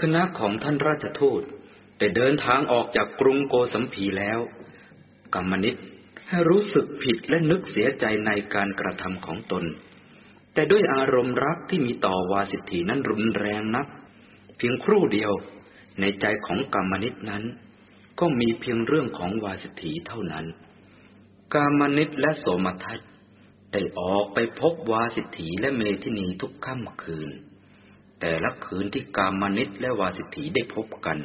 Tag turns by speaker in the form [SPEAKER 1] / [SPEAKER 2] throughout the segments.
[SPEAKER 1] คณะของท่านราชทูตได้เดินทางออกจากกรุงโกสัมพีแล้วกรรมนิตให้รู้สึกผิดและนึกเสียใจในการกระทำของตน แต่ด้วยอารมณ์รักที่มีต่อวาสิทธีนั้นรุนแรงนัก เพียงครู่เดียวในใจของกรรมนิตนั้น ก็มีเพียงเรื่องของวาสิทธีเท่านั้นกามนิตและโสมทัตได้ออกไปพบวาสิทธีและเมธินีทุกค่ำคืน แต่ละคืนที่กามนิตและวาสิทธีได้พบกัน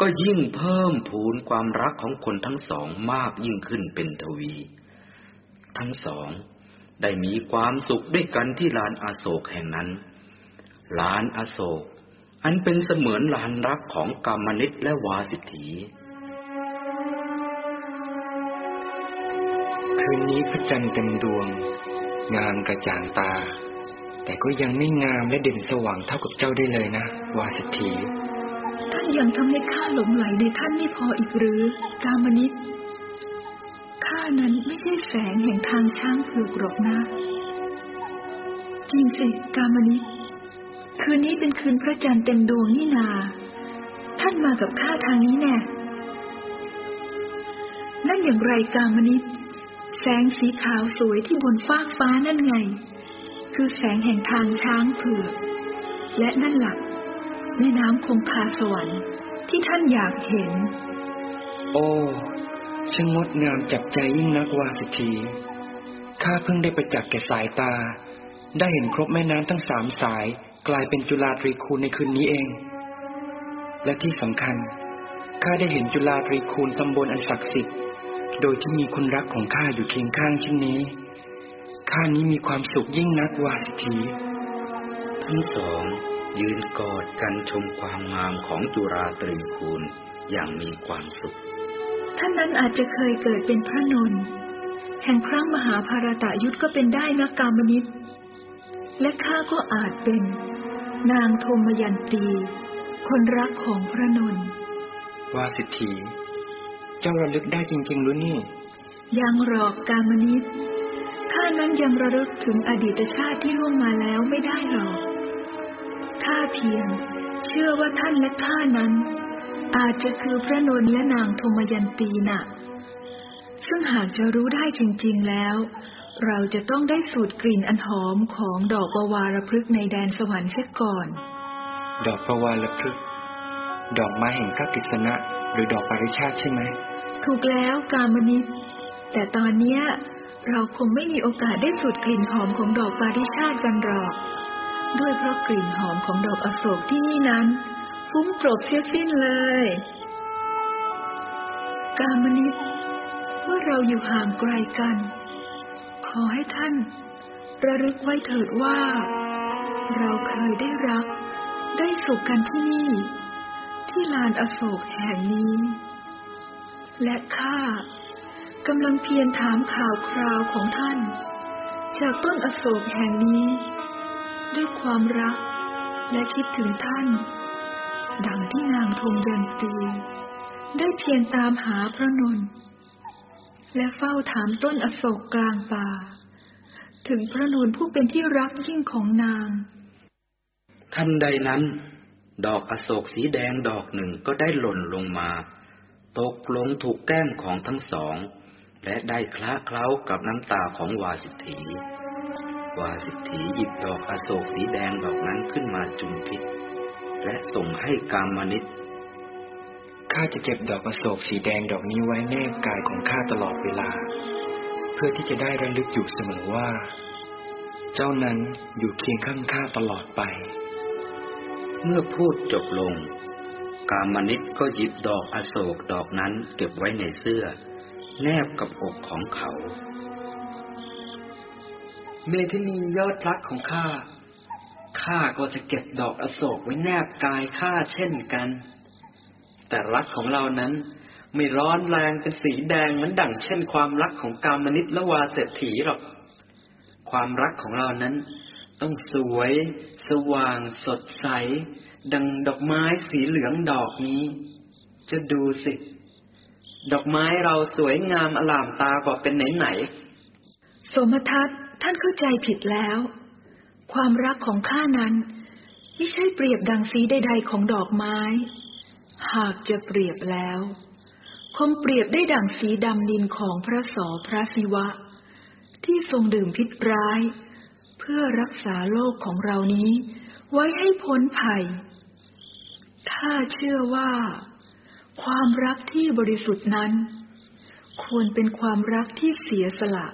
[SPEAKER 1] ก็ยิ่งเพิ่มพูนความรักของคนทั้งสองมากยิ่งขึ้นเป็นทวี ทั้งสอง ได้มีความสุขด้วยกันที่ลานอาโศกแห่งนั้น ลานอาโศก อันเป็นเสมือนลานรักของกามนิตและวาสิทธี
[SPEAKER 2] คืนนี้พระจันทร์เต็มดวง งามกระจ่างตา แต่ก็ยังไม่งามและเด่นสว่างเท่ากับเจ้าได้เลยนะ วาสิทธี
[SPEAKER 3] ท่านยังทำให้ข้าหลงไหลในท่านไม่พออีกหรือ กามนิตข้านั้นไม่ใช่แสงแห่งทางช้างเผือกหรอกนะ จริงสิ กามนิตคืนนี้เป็นคืนพระจันทร์เต็มดวงนี่นา ท่านมากับข้าทางนี้แน่นั่นอย่างไรกามนิตแสงสีขาวสวยที่บนฟากฟ้านั่นไง คือแสงแห่งทางช้างเผือก และนั่นหลักแม่น้ำคงคาสวรรค์ที่ท่านอยากเห็น
[SPEAKER 2] โอ้ช่างงดงามจับใจยิ่งนักวาสิทีข้าเพิ่งได้ประจักษ์แก่สายตา ได้เห็นครบแม่น้ำทั้งสามสายกลายเป็นจุฬาตรีคูณในคืนนี้เอง และที่สำคัญข้าได้เห็นจุฬาตรีคูณตำบลอันศักดิ์สิทธิ์ โดยที่มีคนรักของข้าอยู่เคียงข้างเช่นนี้ ข้านี้มีความสุขยิ่งนักวาสิที
[SPEAKER 1] ทั้งสองยืนกอดกันชมความงามของจุราตรีคูณอย่างมีความสุข
[SPEAKER 3] ท่านนั้นอาจจะเคยเกิดเป็นพระนนท์แห่งครั้งมหาภารตะยุทธก็เป็นได้นะกามนิตและข้าก็อาจเป็นนางโทมยันตี คนรักของพระนนท์
[SPEAKER 2] วาสิทธีเจ้าระลึกได้จริงๆหรือนี่
[SPEAKER 3] ยังหรอกกามนิต ข้านั้นยังระลึกถึงอดีตชาติที่ล่วงมาแล้วไม่ได้หรอก ข้าเพียง เชื่อว่าท่านและข้านั้น อาจจะคือพระนนท์และนางธมยันตีน่ะ ซึ่งหากจะรู้ได้จริง ๆแล้ว เราจะต้องได้สูดกลิ่นอันหอมของดอกประวารพฤกษ์ในแดนสวรรค์เสียก่อน
[SPEAKER 2] ดอกประวารพฤกษ์ดอกไม้แห่งพระกฤษณะหรือดอกปริชาติใช่ไหม
[SPEAKER 3] ถูกแล้วกามนิตแต่ตอนเนี้ย เราคงไม่มีโอกาสได้สูดกลิ่นหอมของดอกปาริชาติกันหรอก ด้วยเพราะกลิ่นหอมของดอกอโศกที่นี่นั้น ฟุ้งกรบเสียสิ้นเลย กามนิตเมื่อเราอยู่ห่างไกลกัน ขอให้ท่าน ระลึกไว้เถิดว่า เราเคยได้รัก ได้สุขกันที่นี่ ที่ลานอโศกแห่งนี้ และข้า กำลังเพียรถามข่าวคราวของท่าน จากต้นอโศกแห่งนี้ ด้วยความรักและคิดถึงท่าน ดังที่นางทงยันตี ได้เพียรตามหาพระนนท์และเฝ้าถามต้นอโศกกลางป่า ถึงพระนนท์ผู้เป็นที่รักยิ่งของนาง
[SPEAKER 1] ทันใดนั้น ดอกอโศกสีแดงดอกหนึ่งก็ได้หล่นลงมา ตกลงถูกแก้มของทั้งสอง และได้คล้าเคล้ากับน้ำตาของวาสิทธี วาสิทธีหยิบดอกอโศกสีแดงดอกนั้นขึ้นมาจุมพิษ และส่งให้กามนิต
[SPEAKER 2] ข้าจะเก็บดอกอโศกสีแดงดอกนี้ไว้แนบกายของข้าตลอดเวลา เพื่อที่จะได้ระลึกอยู่เสมอว่า เจ้านั้นอยู่เคียงข้างข้าตลอดไป
[SPEAKER 1] เมื่อพูดจบลง กามนิตก็หยิบดอกอโศกดอกนั้นเก็บไว้ในเสื้อ แนบกับอกของเขา
[SPEAKER 4] เมทินียอดพลักของข้า ข้าก็จะเก็บดอกอโศกไว้แนบกายข้าเช่นกัน แต่รักของเรานั้นไม่ร้อนแรงเป็นสีแดงเหมือนดั่งเช่นความรักของกามนิตและวาเศรษฐีหรอก ความรักของเรานั้น ต้องสวย สว่างสดใส ดังดอกไม้สีเหลืองดอกนี้ จะดูสิ ดอกไม้เราสวยงามอลามตากว่าเป็นไหนไหน
[SPEAKER 3] สมทัศท่านเข้าใจผิดแล้ว ความรักของข้านั้น ไม่ใช่เปรียบดังสีใดๆของดอกไม้ หากจะเปรียบแล้ว คงเปรียบได้ดังสีดำดินของพระสอพระศิวะ ที่ทรงดื่มพิษร้าย เพื่อรักษาโลกของเรานี้ ไว้ให้พ้นภัยถ้าเชื่อว่า ความรักที่บริสุทธิ์นั้น ควรเป็นความรักที่เสียสละ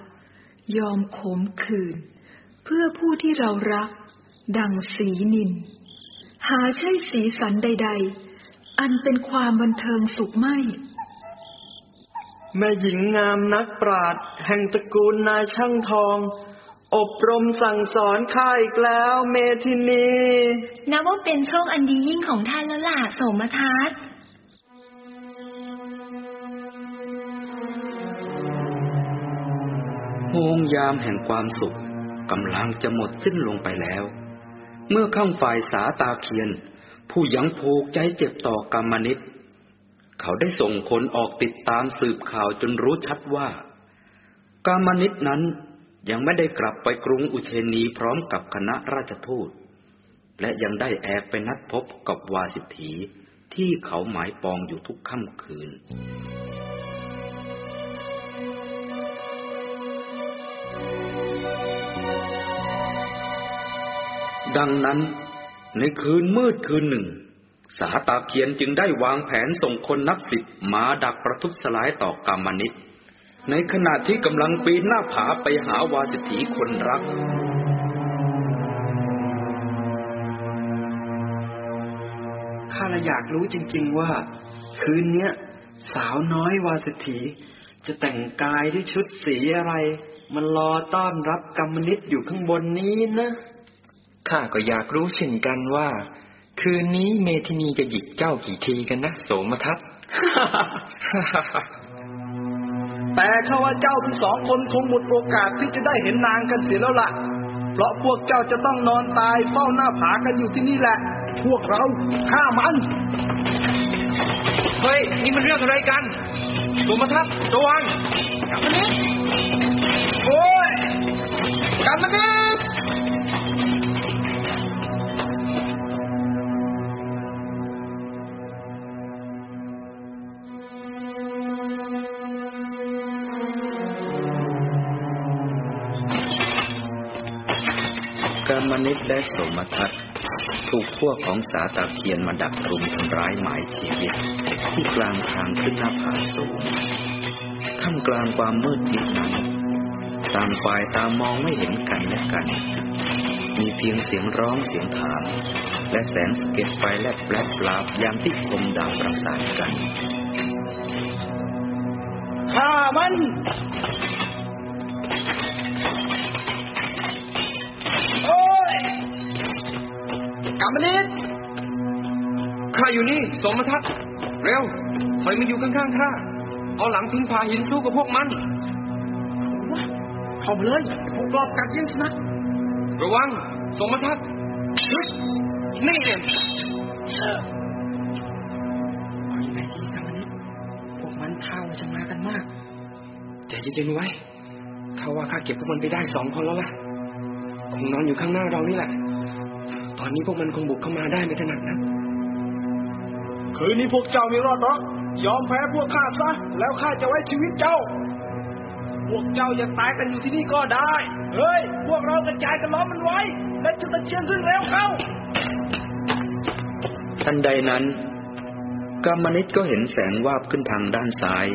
[SPEAKER 3] ยอมขมขื่นเพื่อผู้ที่เรารัก ดังสีนิน หาใช่สีสันใด ๆ อันเป็นความบันเทิงสุขไม่
[SPEAKER 4] แม่หญิงงามนักปราดแห่งตระกูลนายช่างทอง อบรมสั่งสอนข้าอีกแล้วเมทินี
[SPEAKER 5] นับว่าเป็นโชคอันดียิ่งของท่านแล้วล่ะโสมทัศน์
[SPEAKER 1] โมงยามแห่งความสุขกำลังจะหมดสิ้นลงไปแล้ว เมื่อข้างฝ่ายสาตาเคียน ผู้ยังผูกใจเจ็บต่อกรรมนิตเขาได้ส่งคนออกติดตามสืบข่าวจนรู้ชัดว่ากรรมนิตนั้นยังไม่ได้กลับไปกรุงอุเชนีพร้อมกับคณะราชทูต และยังได้แอบไปนัดพบกับวาสิทธีที่เขาหมายปองอยู่ทุกค่ำคืน ดังนั้น ในคืนมืดคืนหนึ่ง สาตาเคียนจึงได้วางแผนส่งคนนับสิบมาดักประทุษร้ายต่อกรรมนิตในขณะที่กำลังปีนหน้าผาไปหาวาสิทธีคนรัก
[SPEAKER 4] ข้าละอยากรู้จริง ๆว่า คืนเนี้ย สาวน้อยวาสิถีจะแต่งกายด้วยชุดสีอะไร มันรอต้อนรับกรรมนิตอยู่ข้างบนนี้นะ
[SPEAKER 2] ข้าก็อยากรู้เช่นกันว่า คืนนี้เมทินีจะหยิกเจ้ากี่ทีกันนะโสมทัศน์
[SPEAKER 6] แต่ข้าว่าเจ้าทั้งสองคนคงหมดโอกาสที่จะได้เห็นนางกันเสียแล้วล่ะ เพราะพวกเจ้าจะต้องนอนตายเฝ้าหน้าผากันอยู่ที่นี่แหละ พวกเราฆ่ามัน
[SPEAKER 2] เฮ้ย นี่มันเรื่องอะไรกันโสมทัศน์จวน
[SPEAKER 1] สมทัศน์ถูกพวกของสาตาเคียนมาดักรุมทำร้ายหมายชีวิต ที่กลางทางขึ้นหน้าผาสูงท่ามกลางความมืดมิดนั้นต่างฝ่ายตางมองไม่เห็นกันและกัน มีเพียงเสียงร้องเสียงถาม และแสงสะเก็ดไฟแลบแลบปราบยามที่คมดาบประสานกัน
[SPEAKER 6] ฆ่ามัน ลับมาดิ
[SPEAKER 2] ข้าอยู่นี่โสมทัศน์เร็วถอยมาอยู่ข้างๆข้าเอาหลังพิงผาหินสู้กับพวกมัน
[SPEAKER 6] เข้ามาเลยพวกรอบกัดยิงสนะ
[SPEAKER 2] ระวังโสมทัศน์นี่เนี่ย
[SPEAKER 4] เอายังไงดีกรรมนิตพวกมันท่าว่าจะมากันมาก
[SPEAKER 2] ใจเย็นๆไว้ข้าว่าข้าเก็บพวกมันไปได้สองคนแล้วล่ะ คงนอนอยู่ข้างหน้าเรานี่แหละต อนนี้พวกมันคงบุกเข้ามาได้ไม่ถนัดนะ
[SPEAKER 6] คืนนี้พวกเจ้าไม่รอดหรอกยอมแพ้พวกข้าซะ แล้วข้าจะไว้ชีวิตเจ้า พวกเจ้าอย่าตายกันอยู่ที่นี่ก็ได้ เฮ้ย พวกเรากระจายกันล้อมมันไว้ และจุดตะเกียงขึ้นเร็วเข้า
[SPEAKER 1] ทันใดนั้นกรรมนิตก็เห็นแสงวาบขึ้นทางด้านซ้าย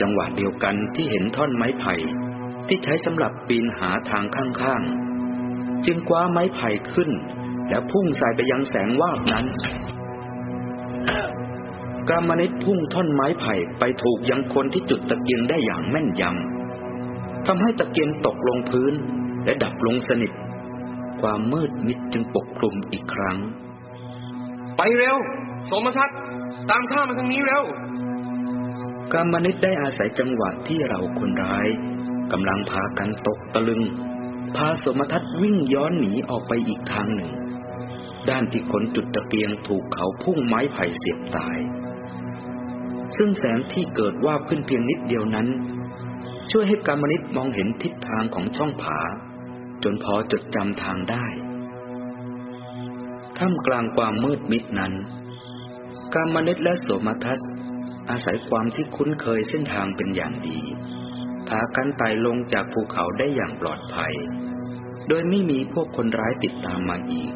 [SPEAKER 1] จังหวะเดียวกันที่เห็นท่อนไม้ไผ่ที่ใช้สำหรับปีนหาทางข้างๆ จึงคว้าไม้ไผ่ขึ้น แล้วพุ่งใส่ไปยังแสงวาบนั้นกรรมนิตพุ่งท่อนไม้ไผ่ไปถูกยังคนที่จุดตะเกียงได้อย่างแม่นยำทำให้ตะเกียงตกลงพื้นและดับลงสนิท ความมืดมิดจึงปกคลุมอีกครั้ง
[SPEAKER 2] ไปเร็วโสมทัศน์ตามข้ามาทางนี้เร็ว
[SPEAKER 1] กรรมนิตได้อาศัยจังหวะที่เราคนร้ายกำลังพากันตกตะลึง พาสมทัศน์วิ่งย้อนหนีออกไปอีกทางหนึ่ง ด้านที่คนจุดตะเกียงถูกเขาพุ่งไม้ไผ่เสียบตาย ซึ่งแสงที่เกิดว่าขึ้นเพียงนิดเดียวนั้น ช่วยให้กรรมนิตมองเห็นทิศทางของช่องผา จนพอจดจำทางได้ท่ามกลางความมืดมิดนั้น กามนิตและโสมทัศน์อาศัยความที่คุ้นเคยเส้นทางเป็นอย่างดีพากันไต่ลงจากภูเขาได้อย่างปลอดภัย โดยไม่มีพวกคนร้ายติดตามมาอีก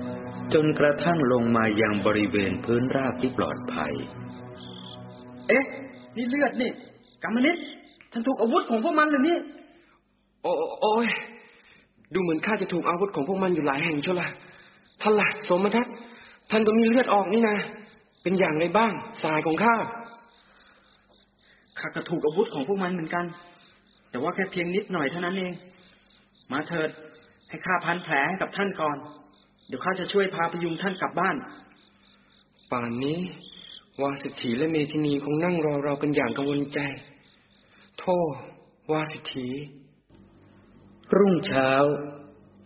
[SPEAKER 1] จนกระทั่งลงมายังบริเวณพื้นราบที่ปลอดภัย
[SPEAKER 4] เอ๊ะ นี่เลือดนี่กรรมนิดท่านถูกอาวุธของพวกมันเลยนี่
[SPEAKER 2] โอ้โอ้ยดูเหมือนข้าจะถูกอาวุธของพวกมันอยู่หลายแห่งเชียวล่ะท่านล่ะสมทัศน์ท่านก็มีเลือดออกนี่นะเป็นอย่างไรบ้าง สายของข้า
[SPEAKER 4] ข้าก็ถูกอาวุธของพวกมันเหมือนกัน แต่ว่าแค่เพียงนิดหน่อยเท่านั้นเอง มาเถิด ให้ข้าพันแผลให้กับท่านก่อน เดี๋ยวข้าจะช่วยพาพยุงท่านกลับบ้าน
[SPEAKER 2] ป่านนี้ วาสิทธีและเมธินีคงนั่งรอเรากันอย่างกังวลใจ โทษวาสิทธี
[SPEAKER 1] รุ่งเช้า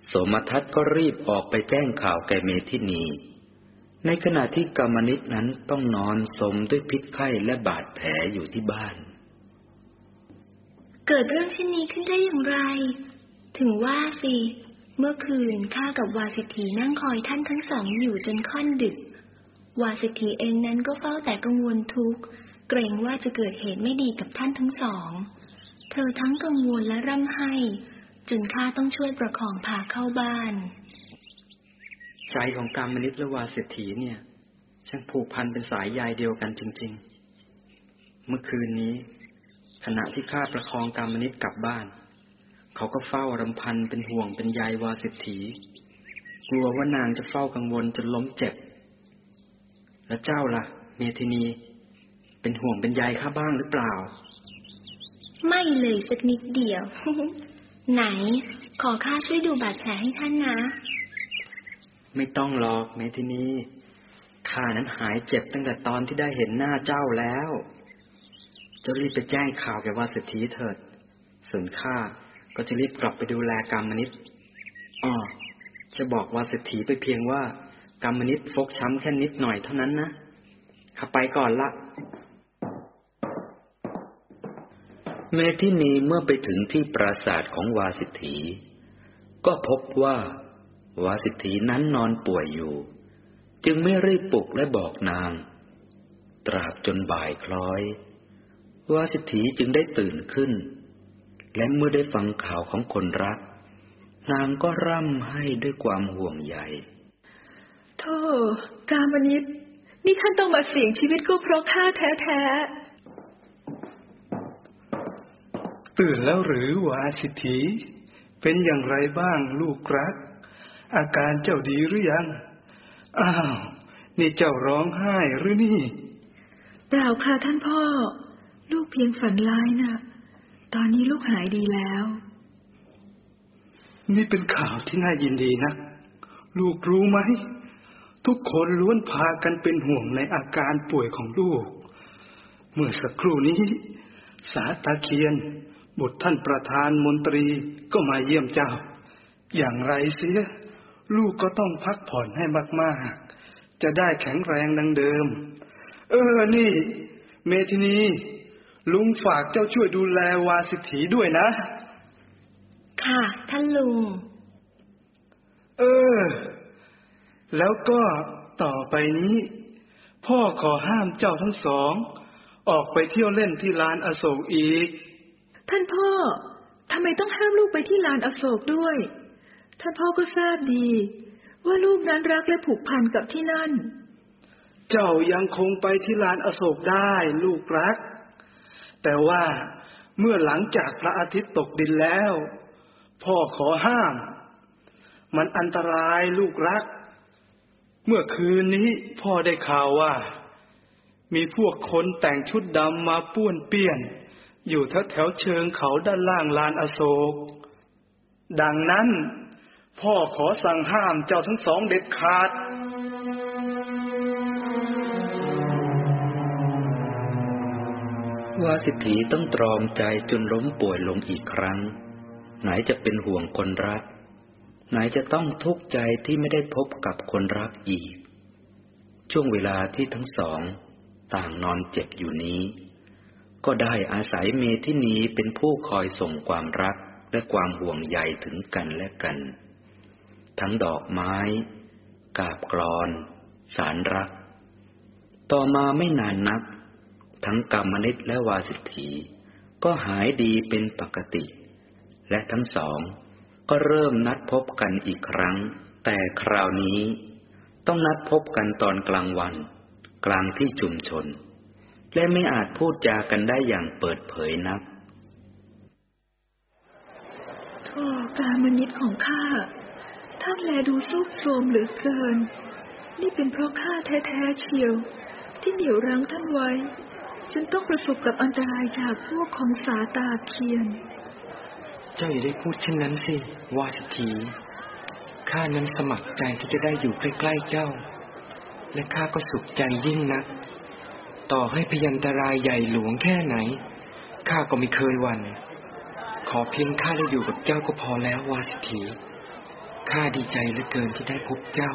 [SPEAKER 1] โสมทัศน์ก็รีบออกไปแจ้งข่าวแก่เมธินี ในขณะที่กรรมนิตนั้นต้องนอนสมด้วยพิษไข้และบาดแผลอยู่ที่บ้าน
[SPEAKER 5] เกิดเรื่องเช่นนี้ขึ้นได้อย่างไร ถึงว่าสิ เมื่อคืนข้ากับวาสิทธีนั่งคอยท่านทั้งสองอยู่จนค่อนดึก วาสิทธีเองนั้นก็เฝ้าแต่กังวลทุกข์ เกรงว่าจะเกิดเหตุไม่ดีกับท่านทั้งสอง เธอทั้งกังวลและร่ำไห้ จนข้าต้องช่วยประคองพาเข้าบ้าน
[SPEAKER 4] ใจของกรรมนิตและวาเศรษฐีเนี่ย ช่างผูกพันเป็นสายใยเดียวกันจริง ๆ เมื่อคืนนี้ ขณะที่ข้าประคองกรรมนิตกลับบ้าน เขาก็เฝ้ารำพันเป็นห่วงเป็นใยวาเศรษฐีกลัวว่านางจะเฝ้ากังวลจนล้มเจ็บ แล้วเจ้าล่ะ เมธินี เป็นห่วงเป็นใยข้าบ้างหรือเปล่า
[SPEAKER 5] ไม่เลยสักนิดเดียว ไหน ขอข้าช่วยดูบาดแผลให้ท่านนะ
[SPEAKER 4] ไม่ต้องหรอกเมธินีข้านั้นหายเจ็บตั้งแต่ตอนที่ได้เห็นหน้าเจ้าแล้วเจะรีบไปแจ้งข่าวแกว่าเศรษฐีเถิดส่วนข้า ก็จะรีบกลับไปดูแลกรรมนิตอ๋อจะบอกว่าเศรษฐีไปเพียงว่ากรรมนิตฟกช้ำแค่นิดหน่อยเท่านั้นนะข้าไปก่อนละ
[SPEAKER 1] เมธินีเมื่อไปถึงที่ปราสาทของวาสิทธีก็พบว่าวาสิทธีนั้นนอนป่วยอยู่ จึงไม่รีบปลุกและบอกนาง ตราบจนบ่ายคล้อย วาสิทธีจึงได้ตื่นขึ้น และเมื่อได้ฟังข่าวของคนรัก นางก็ร่ำให้ด้วยความห่วงใย
[SPEAKER 3] โธ่กามนิตนี่ท่านต้องมาเสี่ยงชีวิตก็เพราะข้าแท้
[SPEAKER 7] ตื่นแล้วหรือวาสิทธีเป็นอย่างไรบ้างลูกรัก อาการเจ้าดีหรือยัง อ้าว นี่เจ้าร้องไห้หรือนี่
[SPEAKER 3] ๆเปล่าค่ะท่านพ่อ ลูกเพียงฝันร้ายนะ ตอนนี้ลูกหายดีแล้ว
[SPEAKER 7] นี่เป็นข่าวที่น่ายินดีนะ ลูกรู้ไหม ทุกคนล้วนพากันเป็นห่วงในอาการป่วยของลูก เมื่อสักครู่นี้ สาตาเคียนบุตรท่านประธานมนตรีก็มาเยี่ยมเจ้า อย่างไรเสีย ลูกก็ต้องพักผ่อนให้มาก ๆ จะได้แข็งแรงดังเดิม เออ นี่ เมธินี ลุงฝากเจ้าช่วยดูแลวาสิทธีด้วยนะ
[SPEAKER 5] ค่ะ ท่านลุง
[SPEAKER 7] เออ แล้วก็ต่อไปนี้ พ่อขอห้ามเจ้าทั้งสอง ออกไปเที่ยวเล่นที่ลานอโศกอีก
[SPEAKER 3] ท่านพ่อทำไมต้องห้ามลูกไปที่ลานอโศกด้วย ท่านพ่อก็ทราบดี ว่าลูกนั้นรักและผูกพันกับที่นั่น
[SPEAKER 7] เจ้ายังคงไปที่ลานอโศกได้ ลูกรัก แต่ว่าเมื่อหลังจากพระอาทิตย์ตกดินแล้ว พ่อขอห้าม มันอันตรายลูกรัก เมื่อคืนนี้พ่อได้ข่าวว่า มีพวกคนแต่งชุดดำมาป้วนเปี้ยน อยู่แถวแถวเชิงเขาด้านล่างลานอโศก ดังนั้น พ่อขอสั่งห้ามเจ้าทั้งสองเด็ดขาด
[SPEAKER 1] วาสิทธีต้องตรอมใจจนล้มป่วยลงอีกครั้ง ไหนจะเป็นห่วงคนรัก ไหนจะต้องทุกข์ใจที่ไม่ได้พบกับคนรักอีก ช่วงเวลาที่ทั้งสอง ต่างนอนเจ็บอยู่นี้ ก็ได้อาศัยเมธินีเป็นผู้คอยส่งความรักและความห่วงใยถึงกันและกัน ทั้งดอกไม้ กาบกรอน สารรัก ต่อมาไม่นานนัก ทั้งกรรมนิตและวาสิทธีก็หายดีเป็นปกติ และทั้งสองก็เริ่มนัดพบกันอีกครั้ง แต่คราวนี้ต้องนัดพบกันตอนกลางวัน กลางที่ชุมชน และไม่อาจพูดจากันได้อย่างเปิดเผยนัก
[SPEAKER 3] โธ่การมนิตของข้าท่านแลดูซุกโทมเหลือเกิน นี่เป็นเพราะข้าแท้ๆเชียว ที่เหนี่ยวรั้งท่านไว้ จนต้องประสบกับอันตรายจากพวกของสาตาเคียน
[SPEAKER 2] เจ้าอย่าได้พูดเช่นนั้นสิ วาสิทธีข้านั้นสมัครใจที่จะได้อยู่ใกล้ๆเจ้า และข้าก็สุขใจยิ่งนัก ต่อให้พยันตรายใหญ่หลวงแค่ไหน ข้าก็ไม่เคยหวัน่นขอเพียงข้าได้อยู่กับเจ้าก็พอแล้ววาสิทธีข้าดีใจเหลือเกินที่ได้พบเจ้า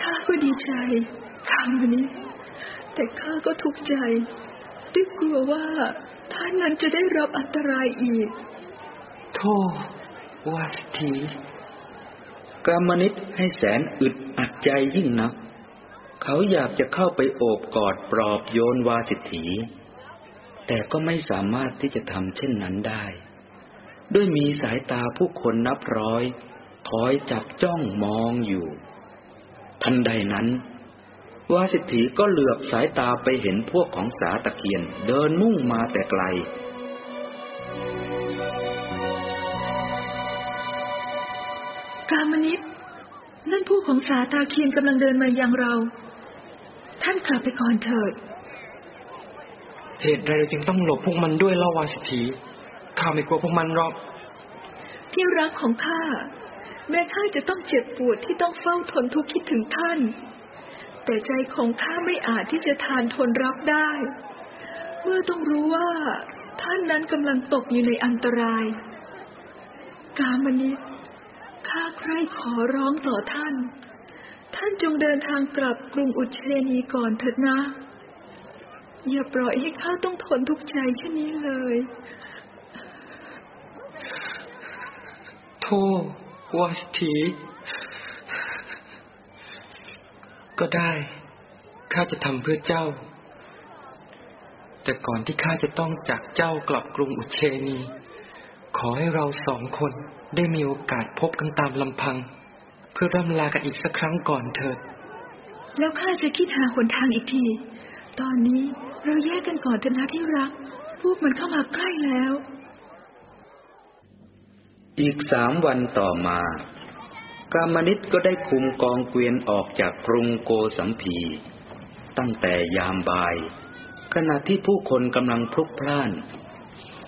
[SPEAKER 3] ข้าก็ดีใจคำนี้ แต่ข้าก็ทุกข์ใจด้วยกลัวว่าท่านนั้นจะได้รับอันตรายอีก
[SPEAKER 2] โธ่วาสิทธี
[SPEAKER 1] กามนิตให้แสนอึดอัดใจยิ่งนัก เขาอยากจะเข้าไปโอบกอดปลอบโยนวาสิทธีแต่ก็ไม่สามารถที่จะทำเช่นนั้นได้ ด้วยมีสายตาผู้คนนับร้อย คอยจับจ้องมองอยู่ ทันใดนั้น วาสิทธีก็เหลือบสายตาไปเห็นพวกของสาตะเคียน เดินมุ่งมาแต่ไกล
[SPEAKER 3] กามนิตนั่นผู้ของสาตาเคียนกำลังเดินมายังเรา ท่านกลับไปก่อนเถิด
[SPEAKER 2] เหตุใดเราจึงต้องหลบพวกมันด้วยเล่าวาสิทธีข้าไม่กลัวพวกมันหรอก
[SPEAKER 3] ที่รักของข้าแม้ข้าจะต้องเจ็บปวดที่ต้องเฝ้าทนทุกข์คิดถึงท่าน แต่ใจของข้าไม่อาจที่จะทานทนรับได้ เมื่อต้องรู้ว่า ท่านนั้นกำลังตกอยู่ในอันตราย กามนิตข้าใคร่ขอร้องต่อท่าน ท่านจงเดินทางกลับกรุงอุเชนีก่อนเถิดนะ อย่าปล่อยให้ข้าต้องทนทุกข์ใจเช่นนี้เลย
[SPEAKER 2] โธ่วาสิทธี ก็ได้ ข้าจะทำเพื่อเจ้า แต่ก่อนที่ข้าจะต้องจากเจ้ากลับกรุงอุเชนี ขอให้เราสองคนได้มีโอกาสพบกันตามลำพัง เพื่อร่ำลากันอีกสักครั้งก่อนเถิด
[SPEAKER 3] แล้วข้าจะคิดหาหนทางอีกที ตอนนี้เราแยกกันก่อนเถอะนะที่รัก พวกมันเข้ามาใกล้แล้ว
[SPEAKER 1] อีกสามวันต่อมา กามนิตก็ได้คุมกองเกวียนออกจากกรุงโกสัมพี ตั้งแต่ยามบ่าย ขณะที่ผู้คนกำลังพลุกพล่าน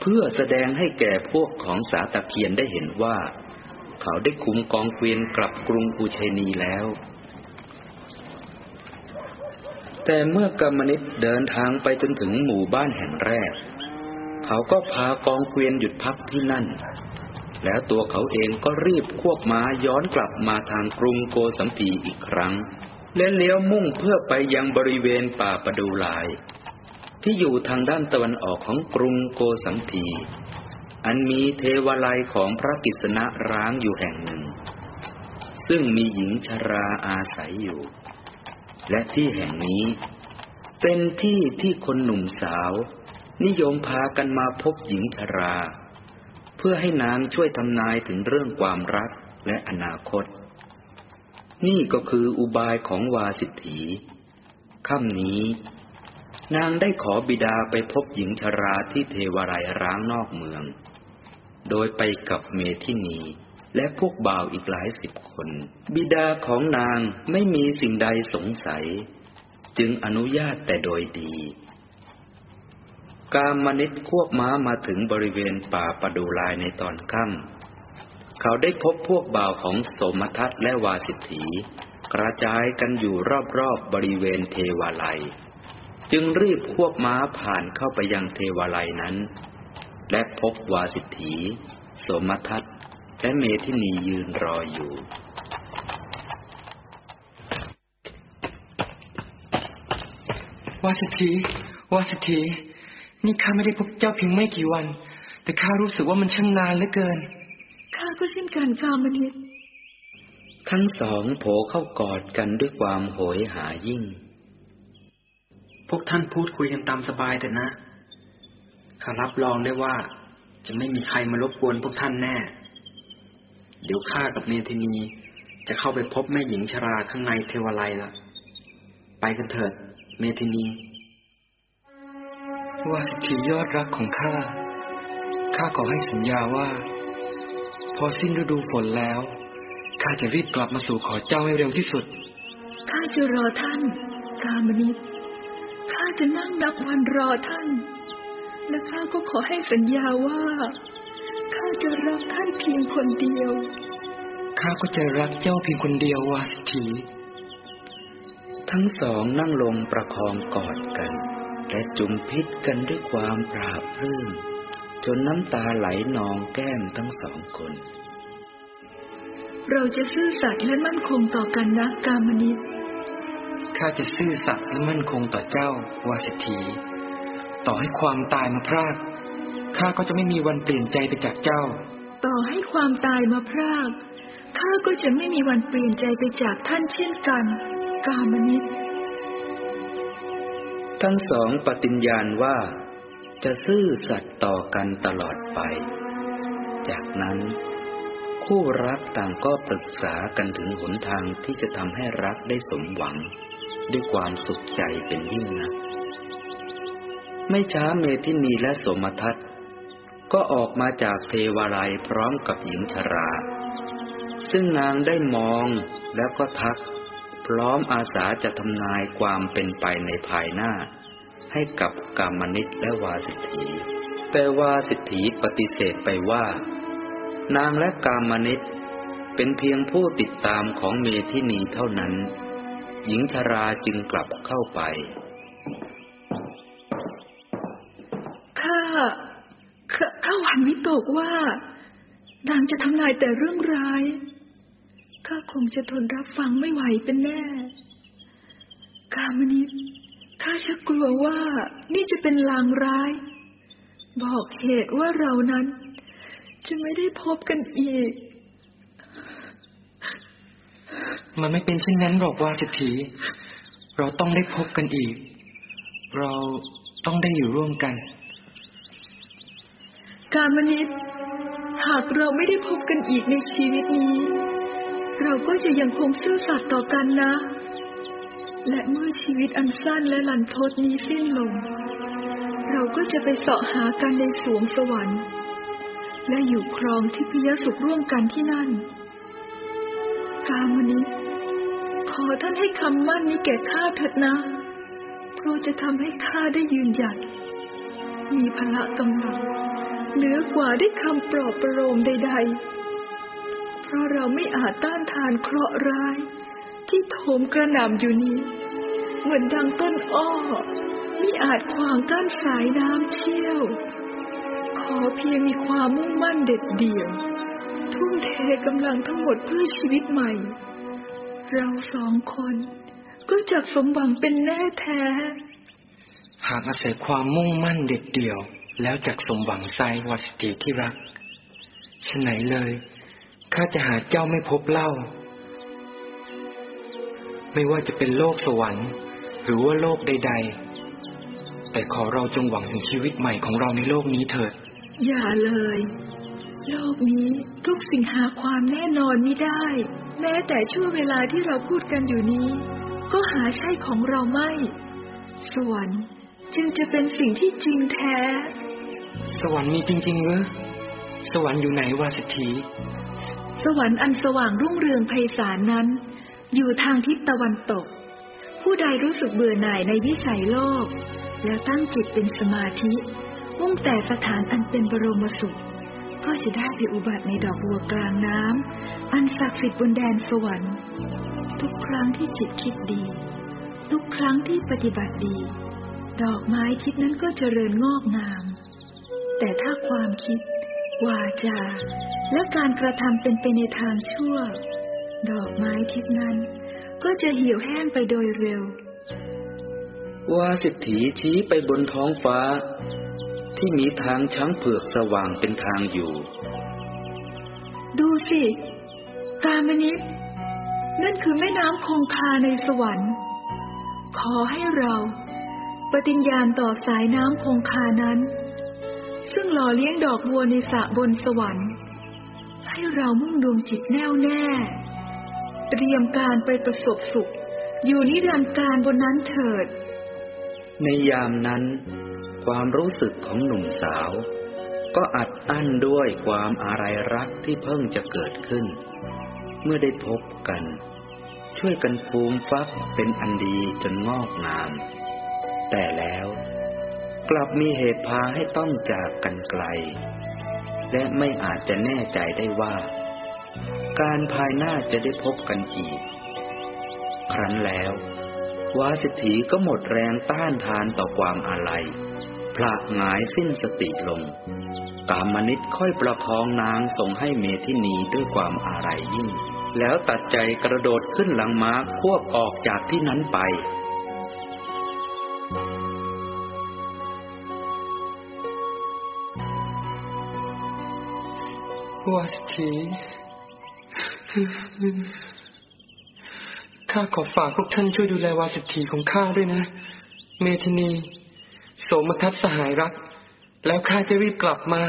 [SPEAKER 1] เพื่อแสดงให้แก่พวกของสาตะเคียนได้เห็นว่า เขาได้คุมกองเกวียนกลับกรุงอุเชนีแล้ว แต่เมื่อกามนิตเดินทางไปจนถึงหมู่บ้านแห่งแรก เขาก็พากองเกวียนหยุดพักที่นั่น แล้วตัวเขาเองก็รีบควบม้าย้อนกลับมาทางกรุงโกสัมพีอีกครั้ง และเลี้ยวมุ่งเพื่อไปยังบริเวณป่าประดูลาย ที่อยู่ทางด้านตะวันออกของกรุงโกสัมพีอันมีเทวาลัยของพระกิษณะร้างอยู่แห่งหนึ่ง ซึ่งมีหญิงชราอาศัยอยู่ และที่แห่งนี้ เป็นที่ที่คนหนุ่มสาว นิยมพากันมาพบหญิงชรา พื่อให้นางช่วยทำนายถึงเรื่องความรักและอนาคต นี่ก็คืออุบายของวาสิทธีค่ำนี้ นางได้ขอบิดาไปพบหญิงชราที่เทวรายร้างนอกเมือง โดยไปกับเมทินีและพวกบ่าวอีกหลายสิบคน บิดาของนางไม่มีสิ่งใดสงสัย จึงอนุญาตแต่โดยดี กามนิตควบม้ามาถึงบริเวณป่าประดูลายในตอนค่ำเขาได้พบพวกบ่าวของสมทัตและวาสิทธีกระจายกันอยู่รอบๆบบริเวณเทวาลัย จึงรีบควบม้าผ่านเข้าไปยังเทวาลัยนั้น และพบวาสิทธีสมทัตและเมทินียืนรออยู่
[SPEAKER 2] วาสิทธีวาสิทธี นี่ข้าไม่ได้พบเจ้าเพียงไม่กี่วัน แต่ข้ารู้สึกว่ามันช่างนานเหลือเกิน
[SPEAKER 3] ข้าก็เช่นกันกามนิต
[SPEAKER 1] ทั้งสองโผเข้ากอดกันด้วยความโหยหายิ่ง
[SPEAKER 4] พวกท่านพูดคุยกันตามสบายแต่นะ ข้ารับรองได้ว่า จะไม่มีใครมารบกวนพวกท่านแน่ เดี๋ยวข้ากับเมธินี จะเข้าไปพบแม่หญิงชราข้างในเทวาลัยละไปกันเถิด เมธินี
[SPEAKER 2] วาสิทธิยอดรักของข้า ข้าขอให้สัญญาว่า พอสิ้นฤดูฝนแล้ว ข้าจะรีบกลับมาสู่ขอเจ้าให้เร็วที่สุด
[SPEAKER 3] ข้าจะรอท่าน กามนิตข้าจะนั่งนับวันรอท่าน และข้าก็ขอให้สัญญาว่า ข้าจะรักท่านเพียงคนเดียว
[SPEAKER 2] ข้าก็จะรักเจ้าเพียงคนเดียววาสิทธิ
[SPEAKER 1] ทั้งสองนั่งลงประคองกอดกัน และจุมพิษกันด้วยความปราบปลื้มจนน้ำตาไหลนองแก้มทั้งสองคน
[SPEAKER 3] เราจะซื่อสัตย์และมั่นคงต่อกันนะกามนิต
[SPEAKER 2] ข้าจะซื่อสัตย์และมั่นคงต่อเจ้าวาสิทธีต่อให้ความตายมาพรากข้าก็จะไม่มีวันเปลี่ยนใจไปจากเจ้า
[SPEAKER 3] ต่อให้ความตายมาพรากข้าก็จะไม่มีวันเปลี่ยนใจไปจากท่านเช่นกัน กามนิต
[SPEAKER 1] ทั้งสองปฏิญญาณว่า จะซื่อสัตย์ต่อกันตลอดไป จากนั้น คู่รักต่างก็ปรึกษากันถึงหนทางที่จะทำให้รักได้สมหวัง ด้วยความสุขใจเป็นยิ่งนะไม่ช้าเมธินีและสมทัตก็ออกมาจากเทวาลัยพร้อมกับหญิงชรา ซึ่งนางได้มองแล้วก็ทัก พร้อมอาสาจะทำนายความเป็นไปในภายหน้า ให้กับกามนิตและวาสิทธี แต่วาสิทธีปฏิเสธไปว่า นางและกามนิตเป็นเพียงผู้ติดตามของเมธินีเท่านั้น หญิงชราจึงกลับเข้าไป
[SPEAKER 3] ข้าข้าข้าหวั่นวิตกว่า นางจะทำลายแต่เรื่องร้าย ข้าคงจะทนรับฟังไม่ไหวเป็นแน่ กามนิต ข้าชักกลัวว่านี่จะเป็นลางร้าย บอกเหตุว่าเรานั้น จะไม่ได้พบกันอีก
[SPEAKER 2] มันไม่เป็นเช่นนั้นหรอกวาสิทธีเราต้องได้พบกันอีก เราต้องได้อยู่ร่วมกัน
[SPEAKER 3] กามนิตหากเราไม่ได้พบกันอีกในชีวิตนี้ เราก็จะยังคงซื่อสัตย์ต่อกันนะ และเมื่อชีวิตอันสั้นและลันทดนี้สิ้นลง เราก็จะไปเสาะหากันในสวงสวรรค์ และอยู่ครองที่พิยสุขร่วมกันที่นั่น กามนิขอท่านให้คำมั่นนี้แก่ข้าเถิดนะ เพราะจะทำให้ข้าได้ยืนหยัด มีพละกำลังเหนือกว่าด้วยคำปลอบประโลมใด ๆ เพราะเราไม่อาจต้านทานเคราะห์ร้าย ที่โถมกระหน่ำอยู่นี้ เหมือนดังต้นอ้อมิอาจขวางกั้นสายน้ำเชี่ยว ขอเพียงมีความมุ่งมั่นเด็ดเดี่ยว ทุ่มเทกำลังทั้งหมดเพื่อชีวิตใหม่ เราสองคนก็จะสมหวังเป็นแน่แท้
[SPEAKER 2] หากอาศัยความมุ่งมั่นเด็ดเดี่ยว แล้วจากสมหวังไซวสิทธิที่รักฉะไหนเลยข้าจะหาเจ้าไม่พบเล่า ไม่ว่าจะเป็นโลกสวรรค์ หรือว่าโลกใด ๆ แต่ขอเราจงหวังถึงชีวิตใหม่ของเราในโลกนี้เถิด
[SPEAKER 3] อย่าเลย โลกนี้ทุกสิ่งหาความแน่นอนไม่ได้ แม้แต่ช่วงเวลาที่เราพูดกันอยู่นี้ ก็หาใช่ของเราไม่ สวรรค์จึงจะเป็นสิ่งที่จริงแท้
[SPEAKER 2] สวรรค์มีจริงๆหรือสวรรค์อยู่ไหนวาสิทธี
[SPEAKER 3] สวรรค์อันสว่างรุ่งเรืองไพศาลนั้น อยู่ทางทิศตะวันตก ผู้ใดรู้สึกเบื่อหน่ายในวิสัยโลก แล้วตั้งจิตเป็นสมาธิมุ่งแต่สถานอันเป็นบรมสุข ก็จะได้ไปอุบัติในดอกบัวกลางน้ำอันศักดิ์สิทธิ์บนแดนสวรรค์ ทุกครั้งที่จิตคิดดี ทุกครั้งที่ปฏิบัติดี ดอกไม้ทิพนั้นก็เจริญงอกงาม แต่ถ้าความคิด วาจา และการกระทำเป็นไปในทางชั่ว ดอกไม้ทิพย์นั้น ก็จะเหี่ยวแห้งไปโดยเร็ว
[SPEAKER 1] วาสิทธีชี้ไปบนท้องฟ้า ที่มีทางช้างเผือกสว่างเป็นทางอยู่
[SPEAKER 3] ดูสิกามนิตนั่นคือแม่น้ำคงคาในสวรรค์ ขอให้เราปฏิญญาณต่อสายน้ำคงคานั้น ซึ่งหล่อเลี้ยงดอกบัวในสระบนสวรรค์ ให้เรามุ่งดวงจิตแน่วแน่ เตรียมการไปประสบสุข อยู่นิรันดร์การบนนั้นเถิด
[SPEAKER 1] ในยามนั้น ความรู้สึกของหนุ่มสาว ก็อัดอั้นด้วยความอะไรรักที่เพิ่งจะเกิดขึ้น เมื่อได้พบกัน ช่วยกันฟูมฟักเป็นอันดีจนงอกงาม แต่แล้วกลับมีเหตุพาให้ต้องจากกันไกล และไม่อาจจะแน่ใจได้ว่า การภายหน้าจะได้พบกันอีก ครั้นแล้ววาสิทธีก็หมดแรงต้านทานต่อความอาลัยพละหงายสิ้นสติลง กามนิตค่อยประคองนางส่งให้เมธินีด้วยความอาลัยยิ่ง แล้วตัดใจกระโดดขึ้นหลังม้าควบออกจากที่นั้นไป
[SPEAKER 2] วาสิถี ข้าขอฝากพวกท่านช่วยดูแลวาสถีของข้าด้วยนะ เมธินี โสมทัศน์สหายรัก แล้วข้าจะรีบกลับมา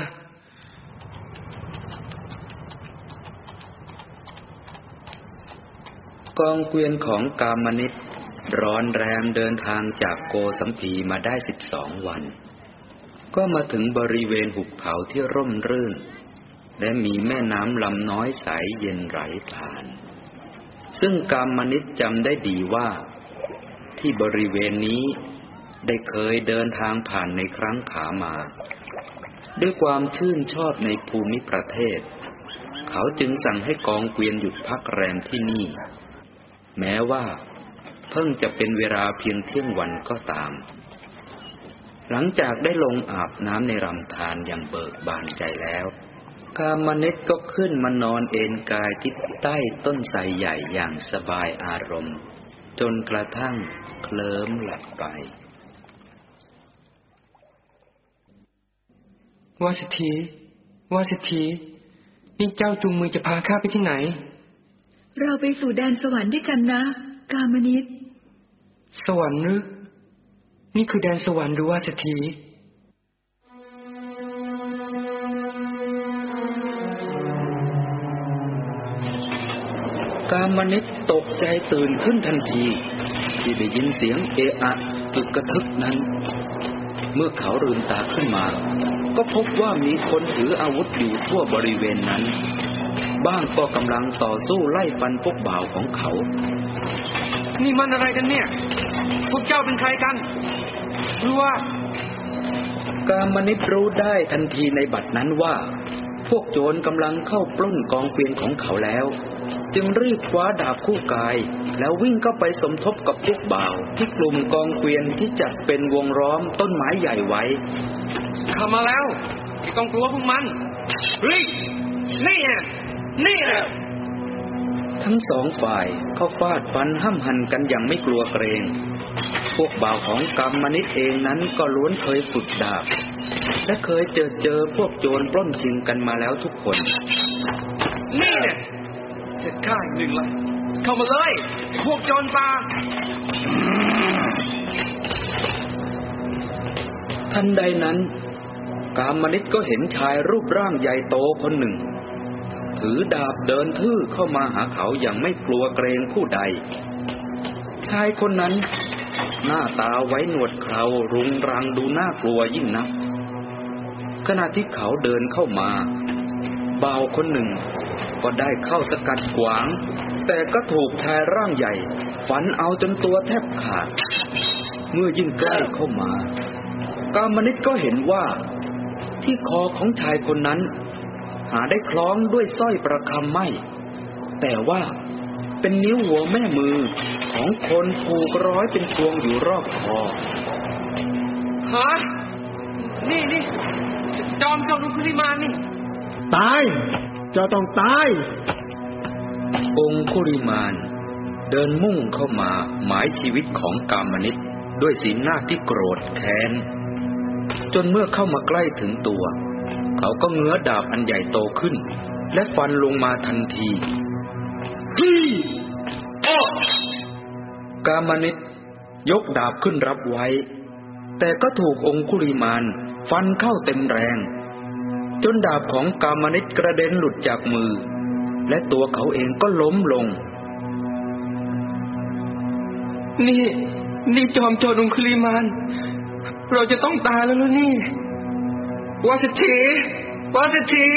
[SPEAKER 1] กองเกวียนของกามนิตร้อนแรมเดินทางจากโกสัมพีมาได้สิบสองวัน ก็มาถึงบริเวณหุบเขาที่ร่มรื่น และมีแม่น้ำลำน้อยใสเย็นไหลผ่าน ซึ่งกามนิตจำได้ดีว่า ที่บริเวณนี้ได้เคยเดินทางผ่านในครั้งขามา ด้วยความชื่นชอบในภูมิประเทศ เขาจึงสั่งให้กองเกวียนหยุดพักแรมที่นี่ แม้ว่า เพิ่งจะเป็นเวลาเพียงเที่ยงวันก็ตาม หลังจากได้ลงอาบน้ำในลำธารอย่างเบิกบานใจแล้ว กามนิตก็ขึ้นมานอนเอนกายที่ใต้ต้นไทรใหญ่อย่างสบายอารมณ์ จนกระทั่งเคลิ้มหลับไป
[SPEAKER 2] วาสิทธีวาสิทธีนี่เจ้าจูงมือจะพาข้าไปที่ไหน
[SPEAKER 3] เราไปสู่แดนสวรรค์ด้วยกันนะ กามนิต
[SPEAKER 2] สวรรค์หรือนี่คือแดนสวรรค์หรือวาสิท
[SPEAKER 1] กามนิตตกใจตื่นขึ้นทันที ที่ได้ยินเสียงเอะอะตึกกระทึกนั้น เมื่อเขาลืมตาขึ้นมา ก็พบว่ามีคนถืออาวุธอยู่ทั่วบริเวณนั้น บ้างก็กำลังต่อสู้ไล่ฟันพวกบ่าวของเขา
[SPEAKER 2] นี่มันอะไรกันเนี่ย พวกเจ้าเป็นใครกันรู้ว่า
[SPEAKER 1] กามนิตรู้ได้ทันทีในบัดนั้นว่า พวกโจรกำลังเข้าปล้นกองเกวียนของเขาแล้ว จึงรีบคว้าดาบคู่กาย แล้ววิ่งเข้าไปสมทบกับพวกบ่าว ที่กลุ่มกองเกวียนที่จัดเป็นวงล้อมต้นไม้ใหญ่ไว้
[SPEAKER 2] เข้ามาแล้วไม่ต้องกลัวพวกมันเฮ้ยนี่ไงนี่แหละ
[SPEAKER 1] ทั้งสองฝ่ายเข้าฟาดฟันห้ำหันกันอย่างไม่กลัวเกรง พวกบ่าวของกรรมมนิตเองนั้นก็ล้วนเคยฝึกดาบ และเคยเจอเจอพวกโจรปล้นชิงกันมาแล้วทุกคน
[SPEAKER 2] นี่เนี่ยเส ร็จข้าอีกหนึ่งละเข้ามาเลย พวกโจรป่า
[SPEAKER 1] ทันใดนั้น กามนิตก็เห็นชายรูปร่างใหญ่โตคนหนึ่ง ถือดาบเดินทื่อเข้ามาหาเขาอย่างไม่กลัวเกรงผู้ใด ชายคนนั้น หน้าตาไว้หนวดเครารุงรังดูน่ากลัวยิ่งนัก ขณะที่เขาเดินเข้ามา บ่าวคนหนึ่ง ก็ได้เข้าสกัดขวาง แต่ก็ถูกชายร่างใหญ่ ฝันเอาจนตัวแทบขาด เมื่อยิ่งใกล้เข้ามากามนิตก็เห็นว่า ที่คอของชายคนนั้น หาได้คล้องด้วยสร้อยประคำไม่ แต่ว่าเป็นนิ้วหัวแม่มือของคนผูกร้อยเป็นพวงอยู่รอบคอ
[SPEAKER 2] ฮะนี่นี่จอมโจรอุคุลิมานนี่
[SPEAKER 6] ตายเจ้าต้องตาย
[SPEAKER 1] องคุริมาน เดินมุ่งเข้ามาหมายชีวิตของกามนิตด้วยสีหน้าที่โกรธแค้น จนเมื่อเข้ามาใกล้ถึงตัว เขาก็เงื้อดาบอันใหญ่โตขึ้น และฟันลงมาทันที
[SPEAKER 6] พี่อ้กา
[SPEAKER 1] มนิตยกดาบขึ้นรับไว้ แต่ก็ถูกองคุริมานฟันเข้าเต็มแรง จนดาบของกามนิตกระเด็นหลุดจากมือ และตัวเขาเองก็ล้มลง
[SPEAKER 2] นี่ นี่จอมโจรองคุลิมาน เราจะต้องตายแล้วนะนี่วาสถีวาสถี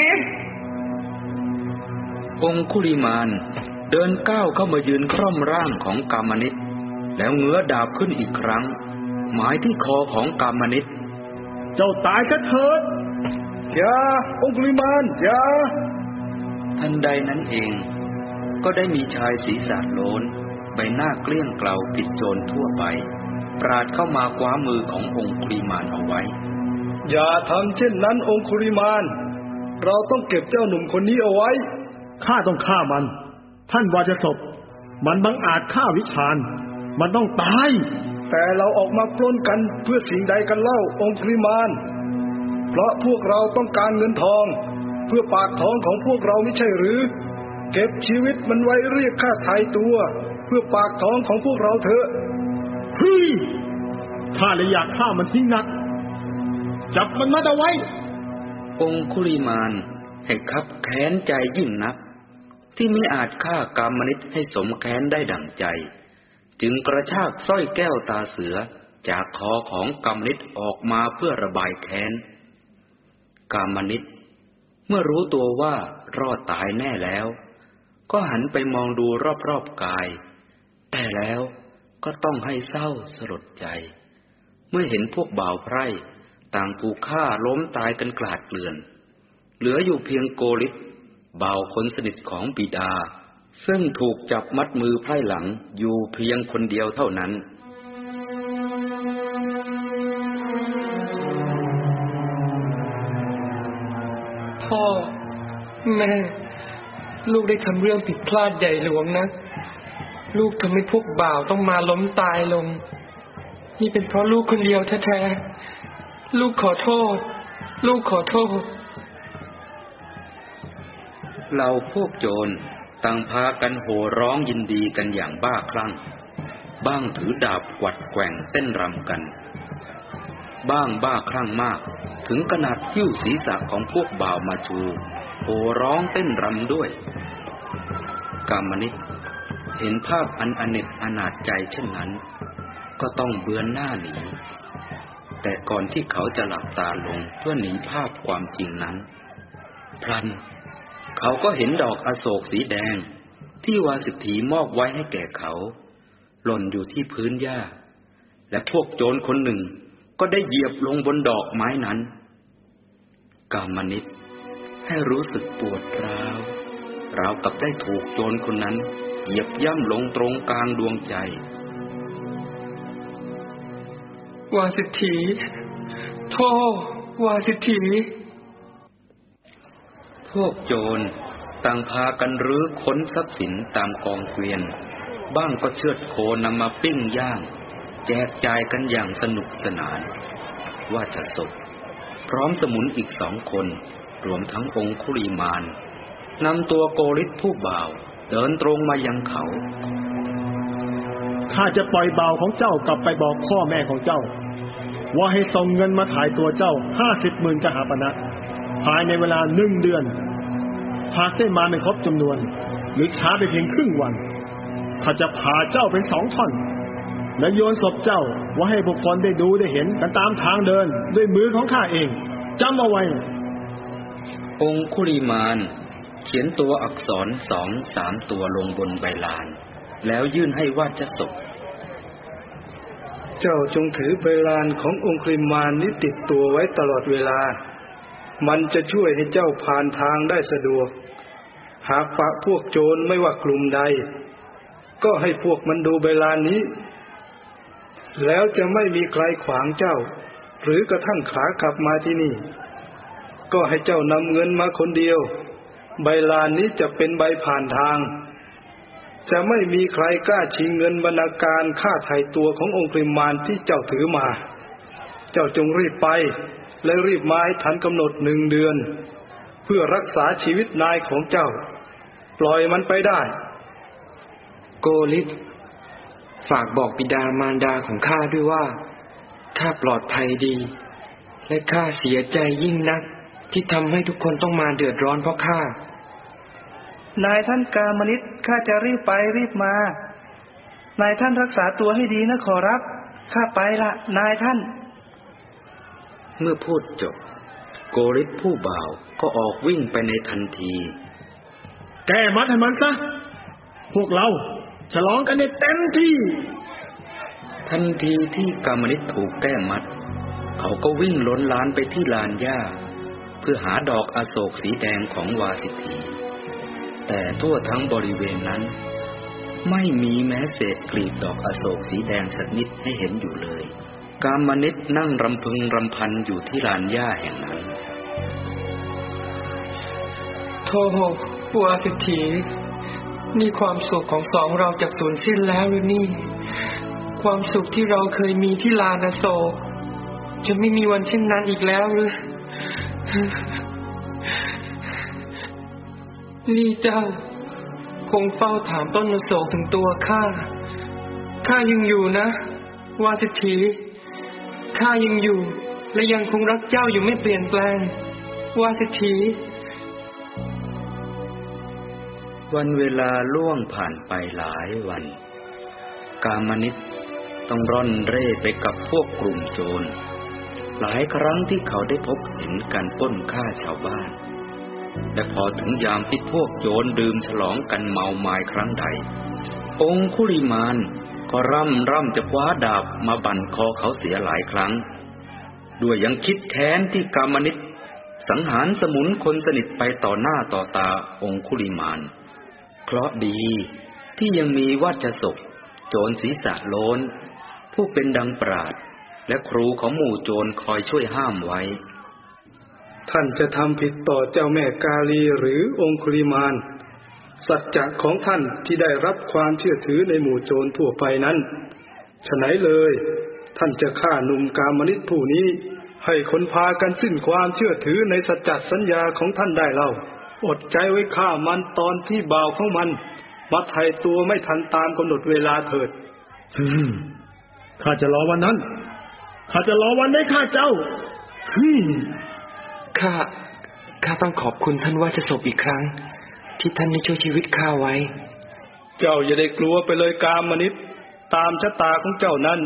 [SPEAKER 1] องคุริมานเดินก้าวเข้ามายืนคร่อมร่างของกามนิตแล้วเงื้อดาบขึ้นอีกครั้ง หมายที่คอของกามนิต
[SPEAKER 6] เจ้าตายซะเถิด
[SPEAKER 7] อ ย่าองคุลิมานอย่า
[SPEAKER 1] ทันใดนั้นเอง ก็ได้มีชายศีรษะโลนใบหน้าเกลี้ยงเกลาผิดโจรทั่วไป ปราดเข้ามาคว้ามือขององคุริมานเอาไว้
[SPEAKER 7] อย่าทำเช่นนั้นองคุริมาน เราต้องเก็บเจ้าหนุ่มคนนี้เอาไว้
[SPEAKER 6] ข้าต้องฆ่ามัน ท่านวาจะศพ มันบังอาจฆ่าวิชาญมันต้องตาย
[SPEAKER 7] แต่เราออกมาปล้นกันเพื่อสิ่งใดกันเล่าองคุริมาน เพราะพวกเราต้องการเงินทอง เพื่อปากท้องของพวกเราไม่ใช่หรือ เก็บชีวิตมันไว้เรียกค่าไถ่ตัว เพื่อปากท้องของพวกเราเถอะ
[SPEAKER 6] เฮ้ยข้าเลยอยากฆ่ามันทิ้งนัก จับมันมัดเอาไว้
[SPEAKER 1] องคุริมานให้คับแค้นใจยิ่งนัก ที่ไม่อาจฆ่ากามนิตให้สมแค้นได้ดั่งใจ จึงกระชากสร้อยแก้วตาเสือจากคอของกามนิตออกมาเพื่อระบายแค้น กามนิตเมื่อรู้ตัวว่ารอดตายแน่แล้ว ก็หันไปมองดูรอบๆกาย แต่แล้วก็ต้องให้เศร้าสลดใจ เมื่อเห็นพวกบ่าวไพร่ต่างถูฆ่าล้มตายกันกลาดเกลื่อน เหลืออยู่เพียงโกลิศบ่าวคนสนิทของบิดา ซึ่งถูกจับมัดมือไพร่หลังอยู่เพียงคนเดียวเท่านั้น
[SPEAKER 2] แม่ ลูกได้ทำเรื่องผิดพลาดใหญ่หลวงนะ ลูกทำให้พวกบ่าวต้องมาล้มตายลง นี่เป็นเพราะลูกคนเดียวแท้ๆ ลูกขอโทษ ลูกขอโทษ
[SPEAKER 1] เหล่าพวกโจรต่างพากันโห่ร้องยินดีกันอย่างบ้าคลั่ง บ้างถือดาบกวัดแกว่งเต้นรำกัน บ้างบ้าคลั่งมาก ถึงขนาดหิ้วศีรษะของพวกบ่าวมาชู โห่ร้องเต้นรำด้วย กามนิตเห็นภาพอันอเนจอนาจใจเช่นนั้น ก็ต้องเบือนหน้าหนี แต่ก่อนที่เขาจะหลับตาลงเพื่อหนีภาพความจริงนั้น พลัน เขาก็เห็นดอกอโศกสีแดง ที่วาสิทธีมอบไว้ให้แก่เขา หล่นอยู่ที่พื้นหญ้า และพวกโจรคนหนึ่งก็ได้เหยียบลงบนดอกไม้นั้น กามนิต ให้รู้สึกปวดร้าวราวกับได้ถูกโจรคนนั้น เหยียบย่ำลงตรงกลางดวงใจ
[SPEAKER 2] วาสิทธีโทษวาสิทธี
[SPEAKER 1] พวกโจรต่างพากันรื้อค้นทรัพย์สินตามกองเกวียน บ้างก็เชือดโคนำมาปิ้งย่าง แจกจ่ายกันอย่างสนุกสนาน ว่าจะศพพร้อมสมุนอีกสองคน รวมทั้งองคุลีมานนำตัวโกริศผู้บ่าว เดินตรงมายังเขา
[SPEAKER 6] ข้าจะปล่อยบ่าวของเจ้ากลับไปบอกพ่อแม่ของเจ้า ว่าให้ส่งเงินมาถ่ายตัวเจ้าห้าสิบหมื่นกหาปณะภายในเวลาหนึ่งเดือนหากได้มาไม่ครบจำนวน หรือช้าไปเพียงครึ่งวันข้าจะผ่าเจ้าเป็นสองท่อน และโยนศพเจ้าว่าให้บุคคลได้ดูได้เห็นกันตามทางเดิน ด้วยมือของข้าเองจำเอาไว้
[SPEAKER 1] องคุลีมานเขียนตัวอักษรสองสามตัวลงบนใบลาน แล้วยื่นให้วาชศพ
[SPEAKER 7] เจ้าจงถือใบลานขององคุลิมานนี้ติดตัวไว้ตลอดเวลา มันจะช่วยให้เจ้าผ่านทางได้สะดวก หากปะพวกโจรไม่ว่ากลุ่มใด ก็ให้พวกมันดูใบลานนี้ แล้วจะไม่มีใครขวางเจ้า หรือกระทั่งขากลับมาที่นี่ ก็ให้เจ้านำเงินมาคนเดียว ใบลานนี้จะเป็นใบผ่านทาง จะไม่มีใครกล้าชิงเงินบรรณาการค่าไถ่ตัวขององค์พริมานที่เจ้าถือมา เจ้าจงรีบไป และรีบมาให้ทันกำหนดหนึ่งเดือน เพื่อรักษาชีวิตนายของเจ้า ปล่อยมันไปได้
[SPEAKER 2] โกลิศฝากบอกบิดามารดาของข้าด้วยว่าข้าปลอดภัยดี และข้าเสียใจยิ่งนัก ที่ทำให้ทุกคนต้องมาเดือดร้อนเพราะข้า
[SPEAKER 7] นายท่านกามนิตข้าจะรีบไปรีบมา นายท่านรักษาตัวให้ดีนะขอรับ ข้าไปละนายท่าน
[SPEAKER 1] เมื่อพูดจบ โกริศผู้บ่าวก็ออกวิ่งไปในทันที
[SPEAKER 6] แก้มัดให้มันซะ พวกเราฉลองกันในเต็มที่
[SPEAKER 1] ทันทีที่กามนิตถูกแก้มัด เขาก็วิ่งล้นลานไปที่ลานหญ้า เพื่อหาดอกอโศกสีแดงของวาสิทธีแต่ทั่วทั้งบริเวณนั้น ไม่มีแม้เศษกลีบดอกอโศกสีแดงสักนิดให้เห็นอยู่เลย กามนิตนั่งรำพึงรำพันอยู่ที่ลานหญ้าแห่งนั้น
[SPEAKER 2] โทวาสิทธีนี่ความสุขของสองเราจากสูญสิ้นแล้วหรือนี่ ความสุขที่เราเคยมีที่ลานอโศกจะไม่มีวันเช่นนั้นอีกแล้วหรือ นี่เจ้า คงเฝ้าถามต้นโศกถึงตัวข้า ข้ายังอยู่นะ วาสิทีข้ายังอยู่ และยังคงรักเจ้าอยู่ไม่เปลี่ยนแปลง วาสิทธี
[SPEAKER 1] วันเวลาล่วงผ่านไปหลายวัน กามนิตต้องร่อนเร่ไปกับพวกกลุ่มโจร หลายครั้งที่เขาได้พบเห็นการป้นฆ่าชาวบ้าน และพอถึงยามที่พวกโจรดื่มฉลองกันเมาไม้ครั้งใด องคุริมานก็ร่ำร่ำจะคว้าดาบมาบั่นคอเขาเสียหลายครั้ง ด้วยยังคิดแค้นที่กามนิตสังหารสมุนคนสนิทไปต่อหน้าต่อตาองคุริมาน เคราะดีที่ยังมีวัชศกโจรศีรษะโลนผู้เป็นดังปราด และครูของหมู่โจรคอยช่วยห้ามไว้
[SPEAKER 7] ท่านจะทำผิดต่อเจ้าแม่กาลีหรือองคุลิมาน สัจจะของท่านที่ได้รับความเชื่อถือในหมู่โจรทั่วไปนั้นฉะไหนเลย ท่านจะฆ่าหนุ่มกามนิตผู้นี้ ให้คนพากันสิ้นความเชื่อถือในสัจจสัญญาของท่านได้เล่า อดใจไว้ฆ่ามันตอนที่บ่าวของมันมาไถ่ตัวไม่ทันตามกำหนดเวลาเถิด
[SPEAKER 6] อืมข้าจะรอวันนั้น ข้าจะรอวันได้ฆ่าเจ้าฮึม
[SPEAKER 2] ข้า ข้าต้องขอบคุณท่านว่าจะศพอีกครั้ง ที่ท่านได้ช่วยชีวิตข้าไว้
[SPEAKER 7] เจ้าอย่าได้กลัวไปเลยกามนิตตามชะตาของเจ้านั้น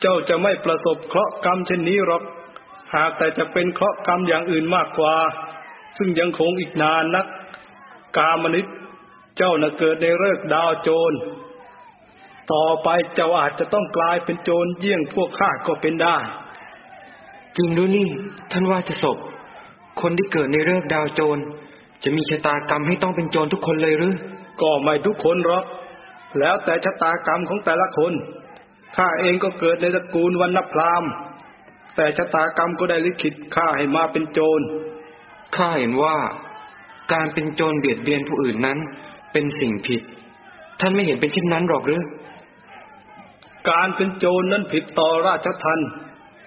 [SPEAKER 7] เจ้าจะไม่ประสบเคราะห์กรรมเช่นนี้หรอก หากแต่จะเป็นเคราะห์กรรมอย่างอื่นมากกว่า ซึ่งยังคงอีกนานนัก กามนิตเจ้าน่ะเกิดในเลิกษ์ดาวโจร ต่อไปเจ้าอาจจะต้องกลายเป็นโจรเยี่ยงพวกข้าก็เป็นได้
[SPEAKER 2] จริงด้วยนี่ท่านว่าจะศพ คนที่เกิดในเริกษ์ดาวโจร จะมีชะตากรรมให้ต้องเป็นโจรทุกคนเลยหรือ
[SPEAKER 7] ก็ไม่ทุกคนหรอก แล้วแต่ชะตากรรมของแต่ละคนข้าเองก็เกิดในตระกูลวันนพรามณ์แต่ชะตากรรมก็ได้ลิขิตข้าให้มาเป็นโจร
[SPEAKER 2] ข้าเห็นว่า การเป็นโจรเบียดเบียนผู้อื่นนั้น เป็นสิ่งผิด ท่านไม่เห็นเป็นเช่นนั้นหรอกหรือ
[SPEAKER 7] การเป็นโจรนั้นผิดต่อราชทัน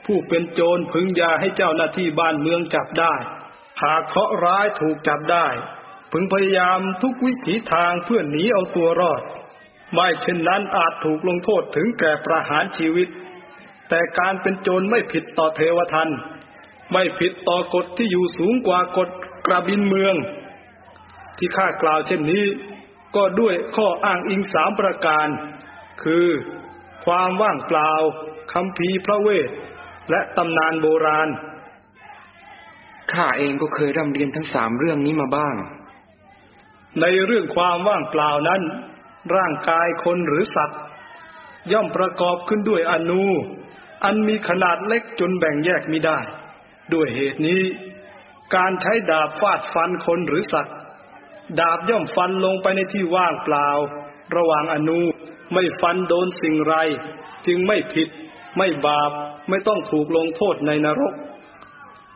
[SPEAKER 7] ผู้เป็นโจรพึงยาให้เจ้าหน้าที่บ้านเมืองจับได้ หากเคราะร้ายถูกจับได้ พึงพยายามทุกวิถีทางเพื่อหนีเอาตัวรอด ไม่เช่นนั้นอาจถูกลงโทษถึงแก่ประหารชีวิต แต่การเป็นโจรไม่ผิดต่อเทวทันไม่ผิดต่อกฎที่อยู่สูงกว่ากฎกระบินเมือง ที่ข้ากล่าวเช่นนี้ ก็ด้วยข้ออ้างอิงสามประการ คือ ความว่างเปล่าคำพีร์พระเวท และตำนานโบราณ
[SPEAKER 2] ข้าเองก็เคยร่ำเรียนทั้งสามเรื่องนี้มาบ้าง
[SPEAKER 7] ในเรื่องความว่างเปล่านั้น ร่างกายคนหรือสัตว์ ย่อมประกอบขึ้นด้วยอนู อันมีขนาดเล็กจนแบ่งแยกมิได้ ด้วยเหตุนี้ การใช้ดาบฟาดฟันคนหรือสัตว์ ดาบย่อมฟันลงไปในที่ว่างเปล่า ระหว่างอนู ไม่ฟันโดนสิ่งไร จึงไม่ผิด ไม่บาป ไม่ต้องถูกลงโทษในนรก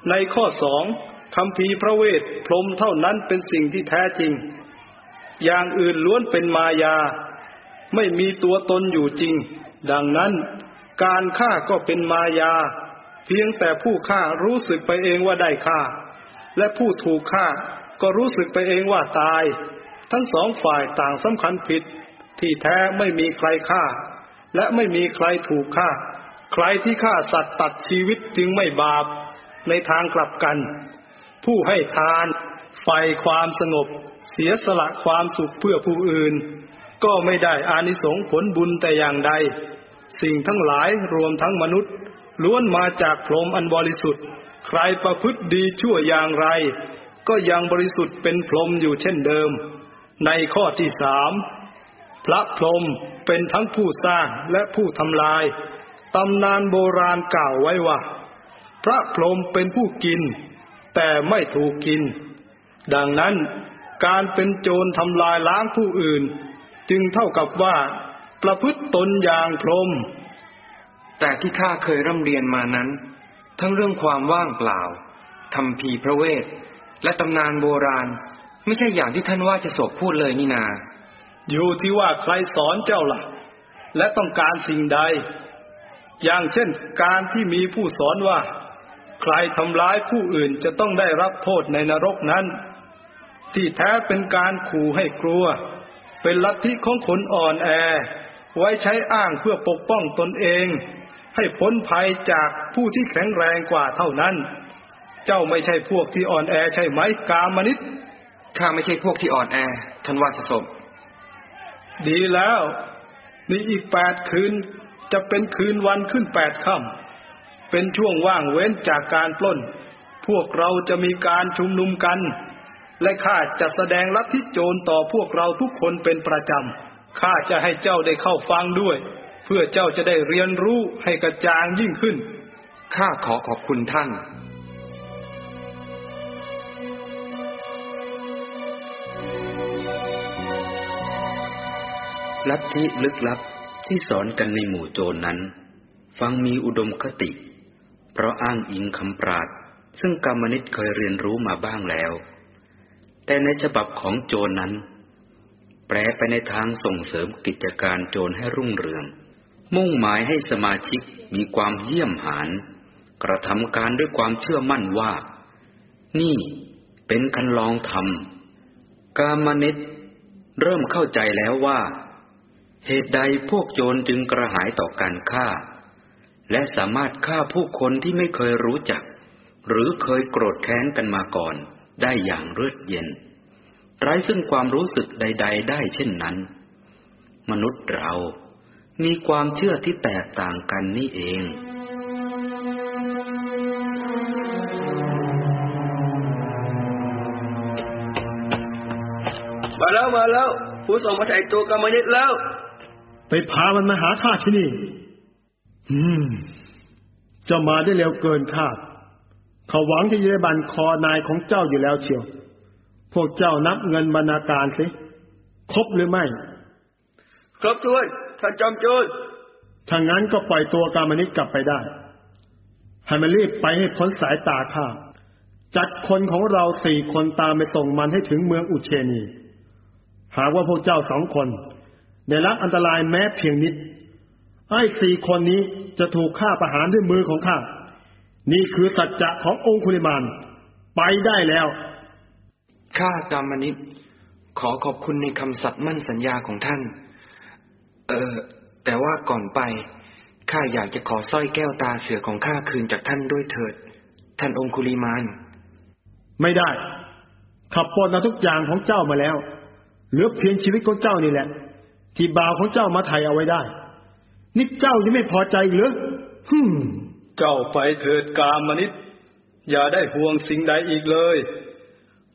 [SPEAKER 7] ในข้อสองคำพีพระเวทพรมเท่านั้นเป็นสิ่งที่แท้จริง อย่างอื่นล้วนเป็นมายา ไม่มีตัวตนอยู่จริง ดังนั้น การฆ่าก็เป็นมายา เพียงแต่ผู้ฆ่ารู้สึกไปเองว่าได้ฆ่า และผู้ถูกฆ่าก็รู้สึกไปเองว่าตาย ทั้งสองฝ่ายต่างสำคัญผิด ที่แท้ไม่มีใครฆ่า และไม่มีใครถูกฆ่า ใครที่ฆ่าสัตว์ตัดชีวิตจึงไม่บาปในทางกลับกัน ผู้ให้ทานไฟความสงบ เสียสละความสุขเพื่อผู้อื่น ก็ไม่ได้อานิสงส์ผลบุญแต่อย่างใด สิ่งทั้งหลายรวมทั้งมนุษย์ ล้วนมาจากพรหมอันบริสุทธิ์ ใครประพฤติดีชั่วอย่างไร ก็ยังบริสุทธิ์เป็นพรหมอยู่เช่นเดิม ในข้อที่สาม พระพรหมเป็นทั้งผู้สร้างและผู้ทำลาย ตำนานโบราณกล่าวไว้ว่า พระพรหมเป็นผู้กิน แต่ไม่ถูกกิน ดังนั้นการเป็นโจรทำลายล้างผู้อื่น จึงเท่ากับว่า ประพฤติตนอย่างพรหม
[SPEAKER 2] แต่ที่ข้าเคยร่ำเรียนมานั้น ทั้งเรื่องความว่างเปล่าคำพีพระเวทและตำนานโบราณ ไม่ใช่อย่างที่ท่านว่าจะศพพูดเลยนี่นา
[SPEAKER 7] อยู่ที่ว่าใครสอนเจ้าล่ะ และต้องการสิ่งใด อย่างเช่นการที่มีผู้สอนว่า ใครทำร้ายผู้อื่นจะต้องได้รับโทษในนรกนั้น ที่แท้เป็นการขู่ให้กลัว เป็นลัทธิของคนอ่อนแอ ไว้ใช้อ้างเพื่อปกป้องตนเอง ให้พ้นภัยจากผู้ที่แข็งแรงกว่าเท่านั้น เจ้าไม่ใช่พวกที่อ่อนแอใช่ไหมกามนิต
[SPEAKER 2] ข้าไม่ใช่พวกที่อ่อนแอท่านว่าจะศพ
[SPEAKER 7] ดีแล้วนี่อีกแปดคืนจะเป็นคืนวันขึ้นแปดค่ำเป็นช่วงว่างเว้นจากการปล้น พวกเราจะมีการชุมนุมกัน และข้าจะแสดงลัทธิโจรต่อพวกเราทุกคนเป็นประจำข้าจะให้เจ้าได้เข้าฟังด้วย เพื่อเจ้าจะได้เรียนรู้ให้กระจ่างยิ่งขึ้น
[SPEAKER 2] ข้าขอขอบคุณท่าน
[SPEAKER 1] ลัทธิลึกลับที่สอนกันในหมู่โจรนั้น ฟังมีอุดมคติ เพราะอ้างอิงคำปราดซึ่งกรรมนิตเคยเรียนรู้มาบ้างแล้ว แต่ในฉบับของโจรนั้น แปลไปในทางส่งเสริมกิจการโจรให้รุ่งเรือง มุ่งหมายให้สมาชิกมีความเยี่ยมหาน กระทำการด้วยความเชื่อมั่นว่า นี่เป็นคันลองธรรมกามนิตเริ่มเข้าใจแล้วว่า เหตุใดพวกโจรจึงกระหายต่อการฆ่า และสามารถฆ่าผู้คนที่ไม่เคยรู้จัก หรือเคยโกรธแค้นกันมาก่อนได้อย่างเลือดเย็น ไร้ซึ่งความรู้สึกใด ๆ ได้เช่นนั้น มนุษย์เรามีความเชื่อที่แตกต่างกันนี่เอง
[SPEAKER 6] มาแล้วมาแล้ว ผู้ส่งมาถ่ายตัวกรรมนิตแล้ว
[SPEAKER 8] ไปพามันมาหาข้าที่นี่ อืมเจ้ามาได้เร็วเกินคาด เขาหวังที่จะได้บันคอนายของเจ้าอยู่แล้วเชียว พวกเจ้านับเงินบรรณาการสิ ครบหรือไม่
[SPEAKER 6] ครบถ้วนท่านจอมโจร
[SPEAKER 8] ถ้างั้นก็ปล่อยตัวกามนิตกลับไปได้ ให้มันรีบไปให้พ้นสายตาข้า จัดคนของเราสี่คนตามไปส่งมันให้ถึงเมืองอุเชนี หากว่าพวกเจ้าสองคน ได้รับอันตรายแม้เพียงนิด ไอ้สี่คนนี้จะถูกฆ่าประหารด้วยมือของข้า นี่คือสัจจะขององคุลิมาน ไปได้แล้ว
[SPEAKER 2] ข้ากามนิตขอขอบคุณในคำสัตย์มั่นสัญญาของท่าน เออ แต่ว่าก่อนไป ข้าอยากจะขอสร้อยแก้วตาเสือของข้าคืนจากท่านด้วยเถิด ท่านองคุลิมาน
[SPEAKER 8] ไม่ได้ ขับปลดเอาทุกอย่างของเจ้ามาแล้ว เหลือเพียงชีวิตของเจ้านี่แหละ ที่บ่าวของเจ้ามาไถ่เอาไว้ได้ นี่เจ้ายังไม่พอใจอีกเหรือฮึม
[SPEAKER 7] เจ้าไปเถิดกามนิตอย่าได้ห่วงสิ่งใดอีกเลย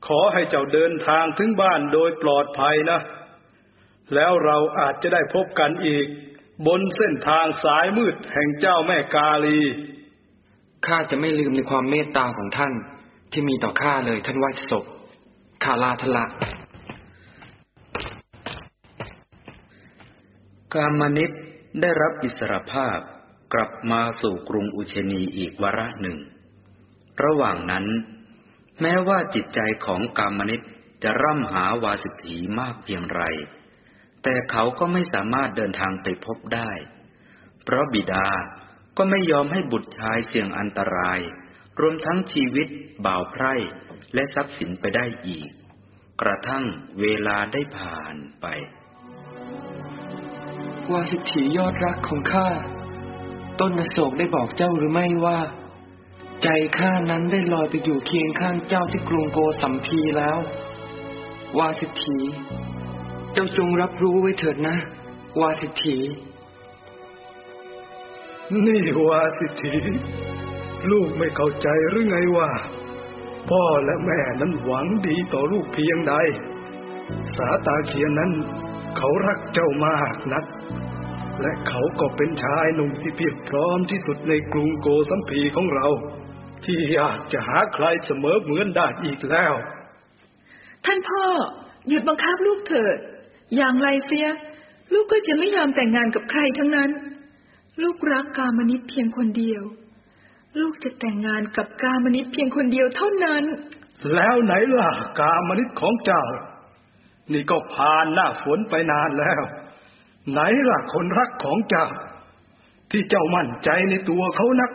[SPEAKER 7] ขอให้เจ้าเดินทางถึงบ้านโดยปลอดภัยนะ แล้วเราอาจจะได้พบกันอีก บนเส้นทางสายมืดแห่งเจ้าแม่กาลี
[SPEAKER 2] ข้าจะไม่ลืมในความเมตตาของท่านที่มีต่อข้าเลยท่านวัชศพข้าลาทละ
[SPEAKER 1] กามนิตได้รับอิสรภาพกลับมาสู่กรุงอุเชนีอีกวาระหนึ่ง ระหว่างนั้น แม้ว่าจิตใจของกามนิตจะร่ำหาวาสิทธีมากเพียงไร แต่เขาก็ไม่สามารถเดินทางไปพบได้ เพราะบิดาก็ไม่ยอมให้บุตรชายเสี่ยงอันตราย รวมทั้งชีวิต บ่าวไพร่ และทรัพย์สินไปได้อีก กระทั่งเวลาได้ผ่านไป
[SPEAKER 2] วาสิทธิยอดรักของข้า ต้นอโศกได้บอกเจ้าหรือไม่ว่า ใจข้านั้นได้ลอยไปอยู่เคียงข้างเจ้าที่กรุงโกสัมพีแล้ว วาสิทธิเจ้าจงรับรู้ไว้เถิดนะ วาสิทธิ
[SPEAKER 7] นี่วาสิทธิลูกไม่เข้าใจหรือไงว่า พ่อและแม่นั้นหวังดีต่อลูกเพียงใด สาตาเคียนนั้น เขารักเจ้ามากนัก และเขาก็เป็นชายหนุ่มที่เพียบพร้อมที่สุดในกรุงโกสัมพีของเรา ที่อยากจะหาใครเสมอเหมือนได้อีกแล้ว
[SPEAKER 3] ท่านพ่อ หยุดบังคับลูกเถิด อย่างไรเฟีย ลูกก็จะไม่ยอมแต่งงานกับใครทั้งนั้น ลูกรักกามนิตเพียงคนเดียว ลูกจะแต่งงานกับกามนิตเพียงคนเดียวเท่านั้น
[SPEAKER 7] แล้วไหนล่ะกามนิตของเจ้า นี่ก็ผ่านหน้าฝนไปนานแล้ว ไหนล่ะคนรักของเจ้า ที่เจ้ามั่นใจในตัวเขานัก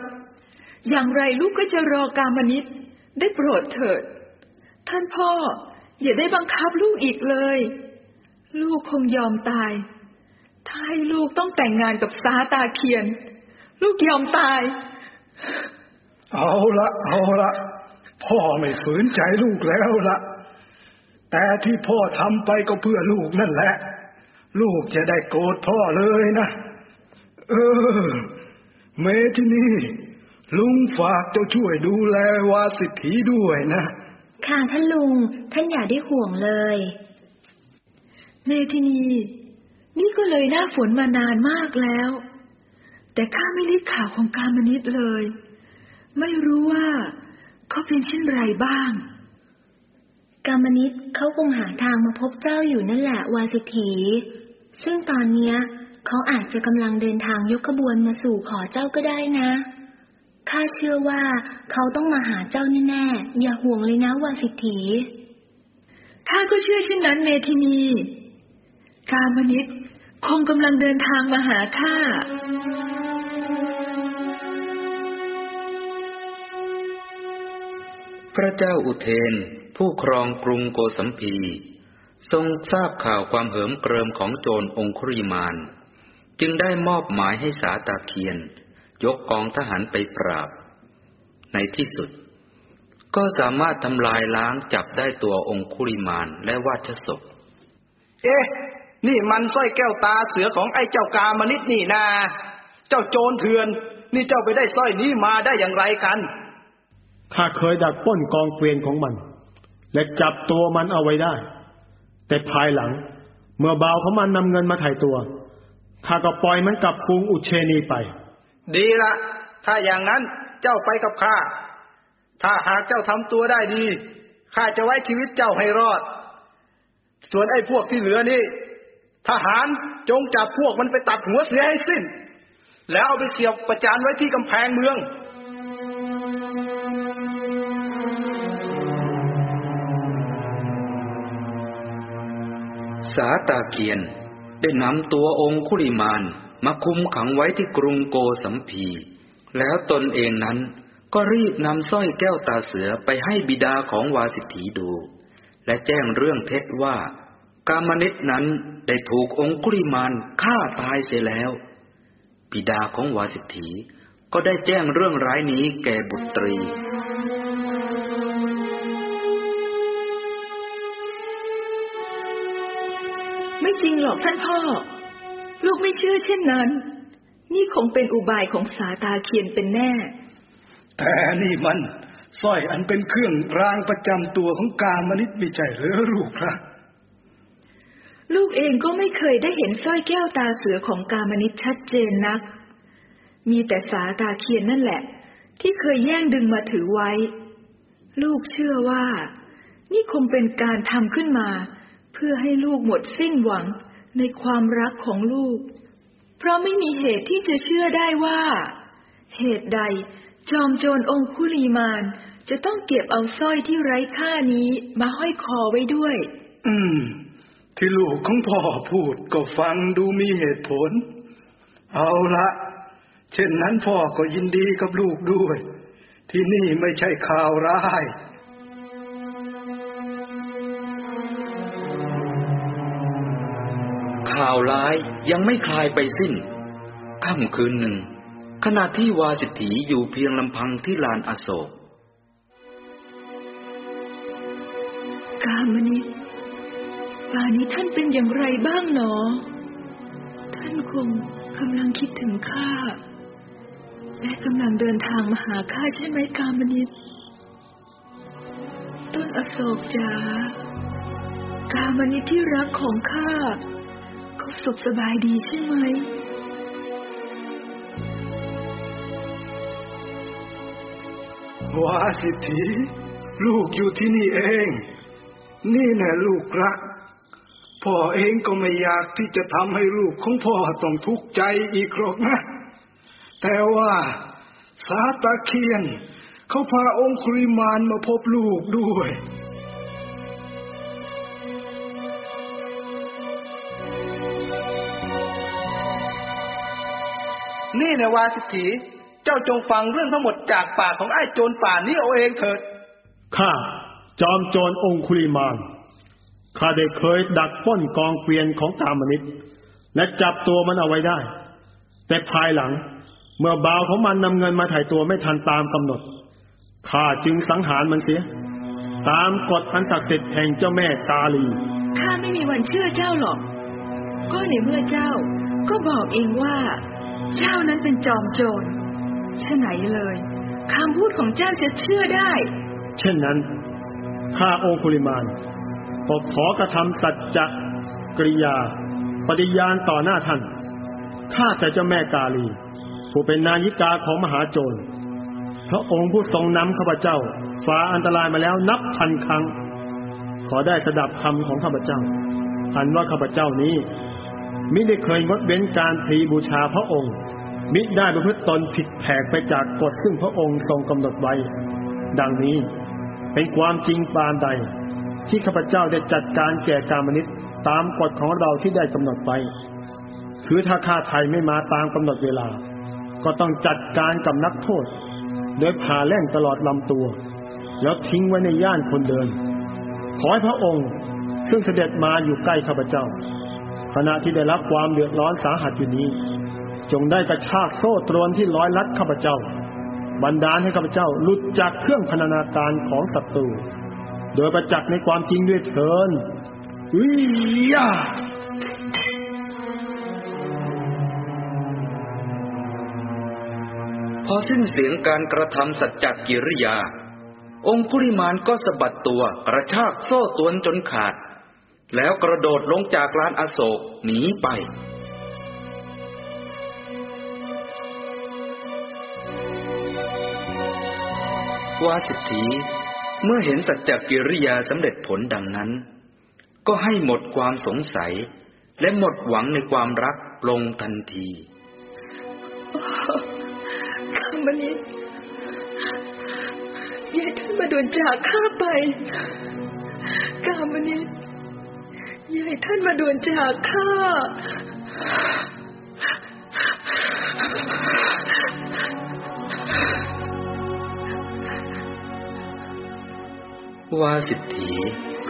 [SPEAKER 3] อย่างไรลูกก็จะรอกามนิตได้โปรดเถิด ท่านพ่ออย่าได้บังคับลูกอีกเลย ลูกคงยอมตาย ถ้าให้ลูกต้องแต่งงานกับสาตาเคียน ลูกยอมตาย
[SPEAKER 7] เอาละเอาละพ่อไม่ฝืนใจลูกแล้วละแต่ที่พ่อทำไปก็เพื่อลูกนั่นแหละ ลูกจะได้โกรธพ่อเลยนะ เออ เมที่นี่ ลุงฝากเจ้าช่วยดูแลวาสิทธีด้วยนะ
[SPEAKER 5] ค่ะท่านลุง ท่านอย่าได้ห่วงเลย
[SPEAKER 3] เมทินี นี่ก็เลยหน้าฝนมานานมากแล้ว แต่ข้าไม่ได้ข่าวของกามนิตเลย ไม่รู้ว่าเขาเป็นเช่นไรบ้าง
[SPEAKER 5] กามนิตเขาคงหาทางมาพบเจ้าอยู่นั่นแหละวาสิทธี ซึ่งตอนเนี้ยเขาอาจจะกำลังเดินทางยกขบวนมาสู่ขอเจ้าก็ได้นะข้าเชื่อว่าเขาต้องมาหาเจ้าแน่ๆ อย่าห่วงเลยนะวาสิทธี
[SPEAKER 3] ข้าก็เชื่อเช่นนั้นเมทินี กามนิตคงกำลังเดินทางมาหาข้า
[SPEAKER 1] พระเจ้าอุเทนผู้ครองกรุงโกสัมพี ทรงทราบข่าวความเหิมเกริมของโจรองคุริมาน จึงได้มอบหมายให้สาตาเคียน ยกกองทหารไปปราบ ในที่สุด ก็สามารถทำลายล้างจับได้ตัวองคุริมานและวาชศพ
[SPEAKER 6] เอ๊ะ นี่มันสร้อยแก้วตาเสือของไอ้เจ้ากามนิดนี่นา เจ้าโจรเถื่อน นี่เจ้าไปได้สร้อยนี้มาได้อย่างไรกัน
[SPEAKER 8] ข้าเคยดักปล้นกองเกวียนของมัน และจับตัวมันเอาไว้ได้ แต่ภายหลัง เมื่อบ่าวเของมันนำเงินมาถ่ายตัวข้าก็ปล่อยมันกลับกรุงอุเชนีไป
[SPEAKER 6] ดีละ ถ้าอย่างนั้นเจ้าไปกับข้า ถ้าหากเจ้าทำตัวได้ดีข้าจะไว้ชีวิตเจ้าให้รอด ส่วนไอ้พวกที่เหลือนี่ทหารจงจับพวกมันไปตัดหัวเสียให้สิ้น แล้วเอาไปเสียบประจานไว้ที่กำแพงเมือง
[SPEAKER 1] สาตาเคียน ได้นำตัวองคุลิมานมาคุมขังไว้ที่กรุงโกสัมพี แล้วตนเองนั้นก็รีบนำสร้อยแก้วตาเสือไปให้บิดาของวาสิทธีดู และแจ้งเรื่องเท็จว่า กามนิตนั้นได้ถูกองคุลิมานฆ่าตายเสียแล้ว บิดาของวาสิทธีก็ได้แจ้งเรื่องร้ายนี้แก่บุตรี
[SPEAKER 3] ไม่จริงหรอกท่านพ่อ ลูกไม่เชื่อเช่นนั้น นี่คงเป็นอุบายของสาตาเคียนเป็นแน่
[SPEAKER 7] แต่นี่มันสร้อยอันเป็นเครื่องรางประจำตัวของกามนิตไม่ใช่หรือลูกครับ
[SPEAKER 3] ลูกเองก็ไม่เคยได้เห็นสร้อยแก้วตาเสือของกามนิตชัดเจนนัก มีแต่สาตาเคียนนั่นแหละ ที่เคยแย่งดึงมาถือไว้ ลูกเชื่อว่า นี่คงเป็นการทำขึ้นมา เพื่อให้ลูกหมดสิ้นหวังในความรักของลูก เพราะไม่มีเหตุที่จะเชื่อได้ว่า เหตุใดจอมโจรองคุลีมานจะต้องเก็บเอาสร้อยที่ไร้ค่านี้มาห้อยคอไว้ด้วย
[SPEAKER 7] อืม ที่ลูกของพ่อพูดก็ฟังดูมีเหตุผล เอาละเช่นนั้นพ่อก็ยินดีกับลูกด้วย ที่นี่ไม่ใช่ข่าวร้าย
[SPEAKER 1] ข่าวร้ายยังไม่คลายไปสิ้นค่ำคืนหนึ่ง ขณะที่วาสิทธีอยู่เพียงลำพังที่ลานอโศก
[SPEAKER 3] กามนิตป่านี้ท่านเป็นอย่างไรบ้างหนอ ท่านคงกำลังคิดถึงข้า และกำลังเดินทางมาหาข้าใช่ไหมกามนิตต้นอโศกจ๋ากามนิตที่รักของข้า สุขสบายดีใช่ไหม
[SPEAKER 7] วาสิทธีลูกอยู่ที่นี่เอง นี่แน่ลูกรัก พ่อเองก็ไม่อยากที่จะทำให้ลูกของพ่อต้องทุกข์ใจอีกหรอกนะ แต่ว่าสาตาเคียน เขาพาองคุริมานมาพบลูกด้วย
[SPEAKER 6] นี่นะวาสิทธีเจ้าจงฟังเรื่องทั้งหมดจากปากของไอ้โจรป่านี้เอาเองเถิด
[SPEAKER 8] ข้า จอมโจรองคุลิมาน ข้าได้เคยดักปล้นกองเกวียนของกามนิตและจับตัวมันเอาไว้ได้ แต่ภายหลัง เมื่อบ่าวของมันนำเงินมาถ่ายตัวไม่ทันตามกำหนด ข้าจึงสังหารมันเสีย ตามกฎอันศักดิ์สิทธิ์แห่งเจ้าแม่กาลี
[SPEAKER 3] ข้าไม่มีวันเชื่อเจ้าหรอก ก็ในเมื่อเจ้าก็บอกเองว่า เจ้านั้นเป็นจอมโจรฉะไหนเลยคำพูดของเจ้าจะเชื่อได้
[SPEAKER 8] เช่นนั้นข้าองคุลิมานก็ขอกระทำสัจจะกริยา ปฏิญาณต่อหน้าท่านข้าแต่เจ้าแม่กาลี ผู้เป็นนายิกาของมหาโจรพระองค์ผู้ทรงนำข้าพเจ้าฝ่าอันตรายมาแล้วนับพันครั้ง ขอได้สดับคำของข้าพเจ้าอันว่าข้าพเจ้านี้มิได้เคยงดเว้นการพรีบูชาพระองค์ มิได้ประพฤติตนผิดแผกไปจากกฎซึ่งพระองค์ทรงกำหนดไว้ ดังนี้เป็นความจริงปานใด ที่ข้าพเจ้าได้จัดการแก่กามนิตตามกฎของเราที่ได้กำหนดไว้คือถ้าข้าไทยไม่มาตามกำหนดเวลา ก็ต้องจัดการกับนักโทษ โดยผ่าแล่งตลอดลำตัว แล้วทิ้งไว้ในย่านคนเดิน ขอให้พระองค์ซึ่งเสด็จมาอยู่ใกล้ข้าพเจ้า ขณะที่ได้รับความเดือดร้อนสาหัสอยู่นี้ จงได้กระชากโซ่ตรวนที่ร้อยลัดข้าพเจ้า บันดาลให้ข้าพเจ้าหลุดจากเครื่องพนนาการของศัตรู โดยประจักษ์ในความจริงด้วยเถินอุ้ยยา
[SPEAKER 1] พอสิ้นเสียงการกระทำสัจจกิริยา องคุริมานก็สะบัดตัวกระชากโซ่ตวนจนขาด แล้วกระโดดลงจากลานอโศกหนีไป วาสิทธีเมื่อเห็นสัจจกิริยาสำเร็จผลดังนั้น ก็ให้หมดความสงสัย และหมดหวังในความรักลงทันที
[SPEAKER 3] กามนิตยายท่านมาด่วนจากข้าไปกามนิตยายท่านมาด่วนจากข้า
[SPEAKER 1] วาสิทธี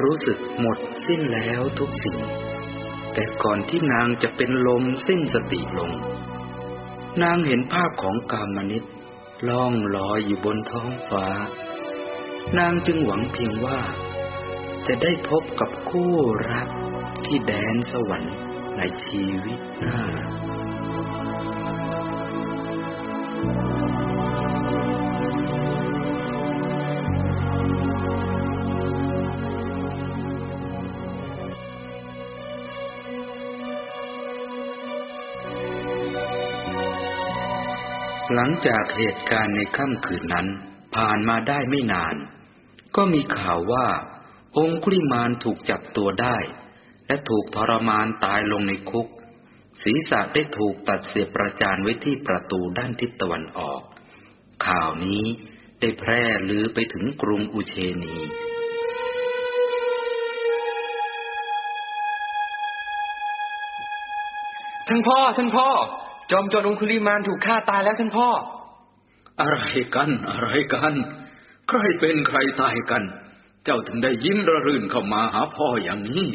[SPEAKER 1] รู้สึกหมดสิ้นแล้วทุกสิ่ง แต่ก่อนที่นางจะเป็นลมสิ้นสติลง นางเห็นภาพของกามนิตล่องลอยอยู่บนท้องฟ้า นางจึงหวังเพียงว่า จะได้พบกับคู่รักที่แดนสวรรค์ในชีวิตหน้า หลังจากเหตุการณ์ในค่ำคืนนั้นผ่านมาได้ไม่นาน ก็มีข่าวว่า องคุลิมานถูกจับตัวได้ และถูกทรมานตายลงในคุก ศีรษะได้ถูกตัดเสียประจานไว้ที่ประตูด้านทิศตะวันออก ข่าวนี้ได้แพร่ลือไปถึงกรุงอุเชนี
[SPEAKER 2] ท่านพ่อท่านพ่อ จอมโจรองคุลิมานถูกฆ่าตายแล้วท่านพ่อ
[SPEAKER 1] อะไรกัน อะไรกัน ใครเป็นใครตายกัน เจ้าถึงได้ยิ้มระรื่นเข้ามาหาพ่ออย่างนี้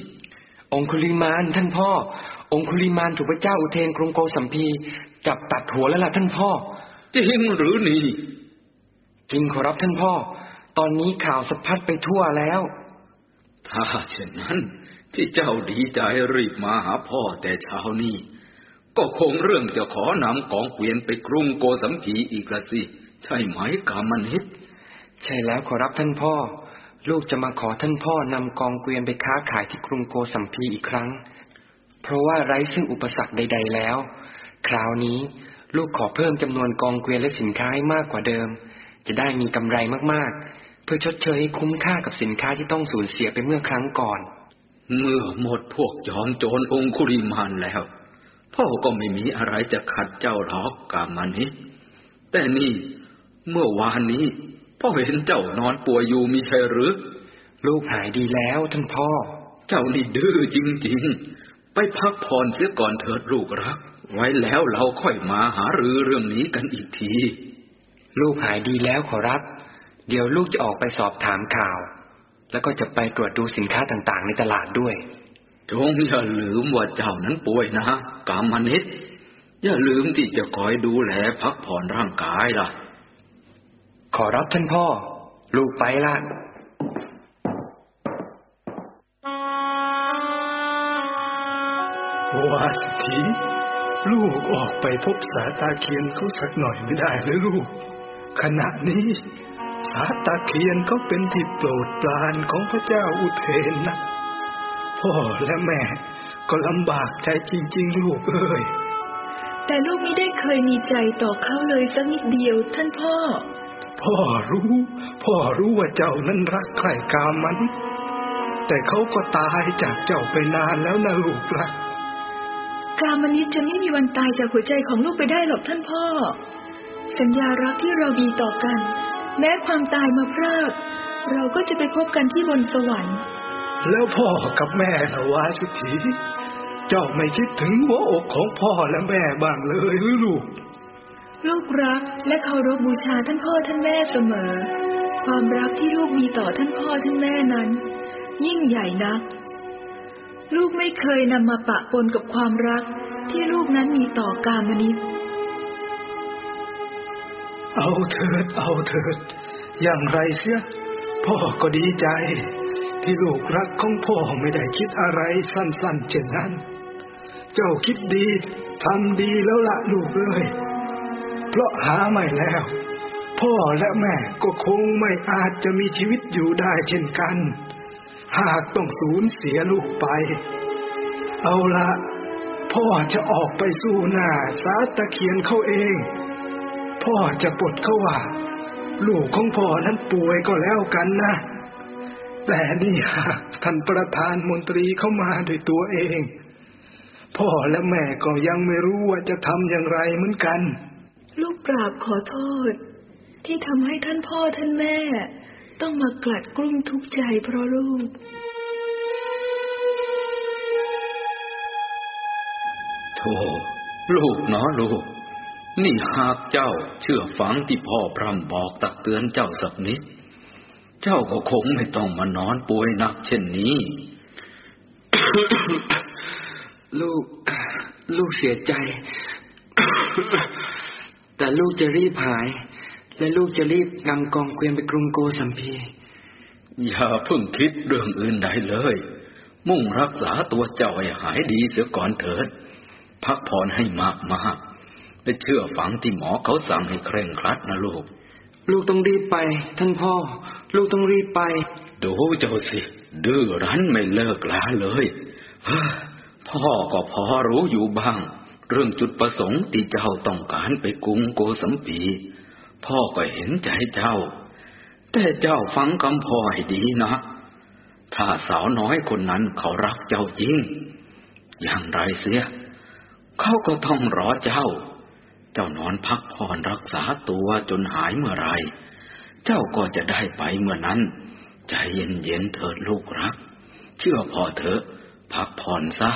[SPEAKER 2] องคุลิมานท่านพ่อ องคุลิมานถูกพระเจ้าอุเทนกรุงโกสัมพีจับตัดหัวแล้วล่ะท่านพ่อ
[SPEAKER 1] จริงหรือนี่
[SPEAKER 2] จริงขอรับท่านพ่อ ตอนนี้ข่าวสะพัดไปทั่วแล้ว
[SPEAKER 1] ถ้าเช่นนั้นที่เจ้าดีใจรีบมาหาพ่อแต่เช้านี้ ก็คงเรื่องจะขอนำกองเกวียนไปกรุงโกสัมพีอีกละสิ ใช่ไหมกามันฮิต
[SPEAKER 2] ใช่แล้วขอรับท่านพ่อ ลูกจะมาขอท่านพ่อนำกองเกวียนไปค้าขายที่กรุงโกสัมพีอีกครั้ง เพราะว่าไร้ซึ่งอุปสรรคใด ๆแล้ว คราวนี้ลูกขอเพิ่มจำนวนกองเกวียนและสินค้าให้มากกว่าเดิม จะได้มีกำไรมากๆ เพื่อชดเชยให้คุ้มค่ากับสินค้าที่ต้องสูญเสียไปเมื่อครั้งก่อน
[SPEAKER 1] เมื่อหมดพวกจอมโจรองคุริมานแล้ว พ่อก็ไม่มีอะไรจะขัดเจ้าหรอกกามันฮิตแต่นี่เมื่อวานนี้ พ่อเห็นเจ้านอนป่วยอยู่มีใช่หรือ
[SPEAKER 2] ลูกหายดีแล้วท่านพ่อ
[SPEAKER 1] เจ้านี่ดื้อจริงๆ ไปพักผ่อนเสียก่อนเถิดลูกรัก ไว้แล้วเราค่อยมาหารือเรื่องนี้กันอีกที
[SPEAKER 2] ลูกหายดีแล้วขอรับ เดี๋ยวลูกจะออกไปสอบถามข่าว แล้วก็จะไปตรวจดูสินค้าต่างๆ ในตลาดด้วย
[SPEAKER 1] จงอย่าลืมว่าเจ้านั้นป่วยนะกามนิตอย่าลืมที่จะคอยดูแลพักผ่อนร่างกายล่ะ
[SPEAKER 2] ขอรับท่านพ่อ ลูกไปละ
[SPEAKER 7] วาสถีลูกออกไปพบสาตาเคียนเขาสักหน่อยไม่ได้เลยลูก ขณะนี้ สาตาเคียนเขาเป็นที่โปรดปรานของพระเจ้าอุเทนนะ พ่อและแม่ก็ลำบากใจจริง ๆ ลูกเอ้ย
[SPEAKER 3] แต่ลูกไม่ได้เคยมีใจต่อเขาเลยสักนิดเดียวท่านพ่อ
[SPEAKER 7] พ่อรู้ พ่อรู้ว่าเจ้านั้นรักใครกามัน แต่เขาก็ตายจากเจ้าไปนานแล้วนะลูกรัก
[SPEAKER 3] กามนิตจะไม่มีวันตายจากหัวใจของลูกไปได้หรอกท่านพ่อ สัญญารักที่เรามีต่อกัน แม้ความตายมาพราก เราก็จะไปพบกันที่บนสวรรค์
[SPEAKER 7] แล้วพ่อกับแม่ละวาสิทธีเจ้าไม่คิดถึงหัวอกของพ่อและแม่บ้างเลยหรือลูก
[SPEAKER 3] ลูกรักและเคารพบูชาท่านพ่อท่านแม่เสมอ ความรักที่ลูกมีต่อท่านพ่อท่านแม่นั้น ยิ่งใหญ่นัก ลูกไม่เคยนำมาปะปนกับความรักที่ลูกนั้นมีต่อกามนิต
[SPEAKER 7] เอาเถิด เอาเถิด อย่างไรเสีย พ่อก็ดีใจ ที่ลูกรักของพ่อไม่ได้คิดอะไรสั้นๆ เช่นนั้น เจ้าคิดดีทำดีแล้วละลูกเอ้ย เพราะหาไม่แล้ว พ่อและแม่ก็คงไม่อาจจะมีชีวิตอยู่ได้เช่นกัน หากต้องสูญเสียลูกไป เอาละพ่อจะออกไปสู้หน้าสาตะเคียนเขาเอง พ่อจะปลดเขาว่า ลูกของพ่อนั้นป่วยก็แล้วกันนะ แต่นี่หากท่านประธานมนตรีเข้ามาด้วยตัวเอง พ่อและแม่ก็ยังไม่รู้ว่าจะทำอย่างไรเหมือนกัน
[SPEAKER 3] ลูกกราบขอโทษ ที่ทำให้ท่านพ่อท่านแม่ ต้องมากลัดกลุ้มทุกข์ใจเพราะลูก
[SPEAKER 1] โธ่ลูกเนาะลูก นี่หากเจ้าเชื่อฟังที่พ่อพร่ำบอกตักเตือนเจ้าสักนิด เจ้าก็คงไม่ต้องมานอนป่วยหนักเช่นนี้
[SPEAKER 2] ลูก ลูกเสียใจ แต่ลูกจะรีบหาย และลูกจะรีบนำกองเกวียนไปกรุงโกสัมพี
[SPEAKER 1] อย่าเพิ่งคิดเรื่องอื่นใดเลย มุ่งรักษาตัวเจ้าให้หายดีเสียก่อนเถิด พักผ่อนให้มากมากๆและเชื่อฟังที่หมอเขาสั่งให้เคร่งครัดนะลูก
[SPEAKER 2] ลูกต้องรีบไปท่านพ่อ ลูกต้องรีบไป
[SPEAKER 1] ดูเจ้าสิ ดื้อรั้นไม่เลิกลาเลยพ่อก็พอรู้อยู่บ้าง เรื่องจุดประสงค์ที่เจ้าต้องการไปกรุงโกสัมปี พ่อก็เห็นใจเจ้า แต่เจ้าฟังคำพ่อให้ดีนะ ถ้าสาวน้อยคนนั้นเขารักเจ้าจริง อย่างไรเสีย เขาก็ต้องรอเจ้า เจ้านอนพักผ่อนรักษาตัวจนหายเมื่อไร เจ้าก็จะได้ไปเมื่อนั้น ใจเย็นๆเถิดลูกรัก เชื่อพ่อเถอะ พักผ่อนซะ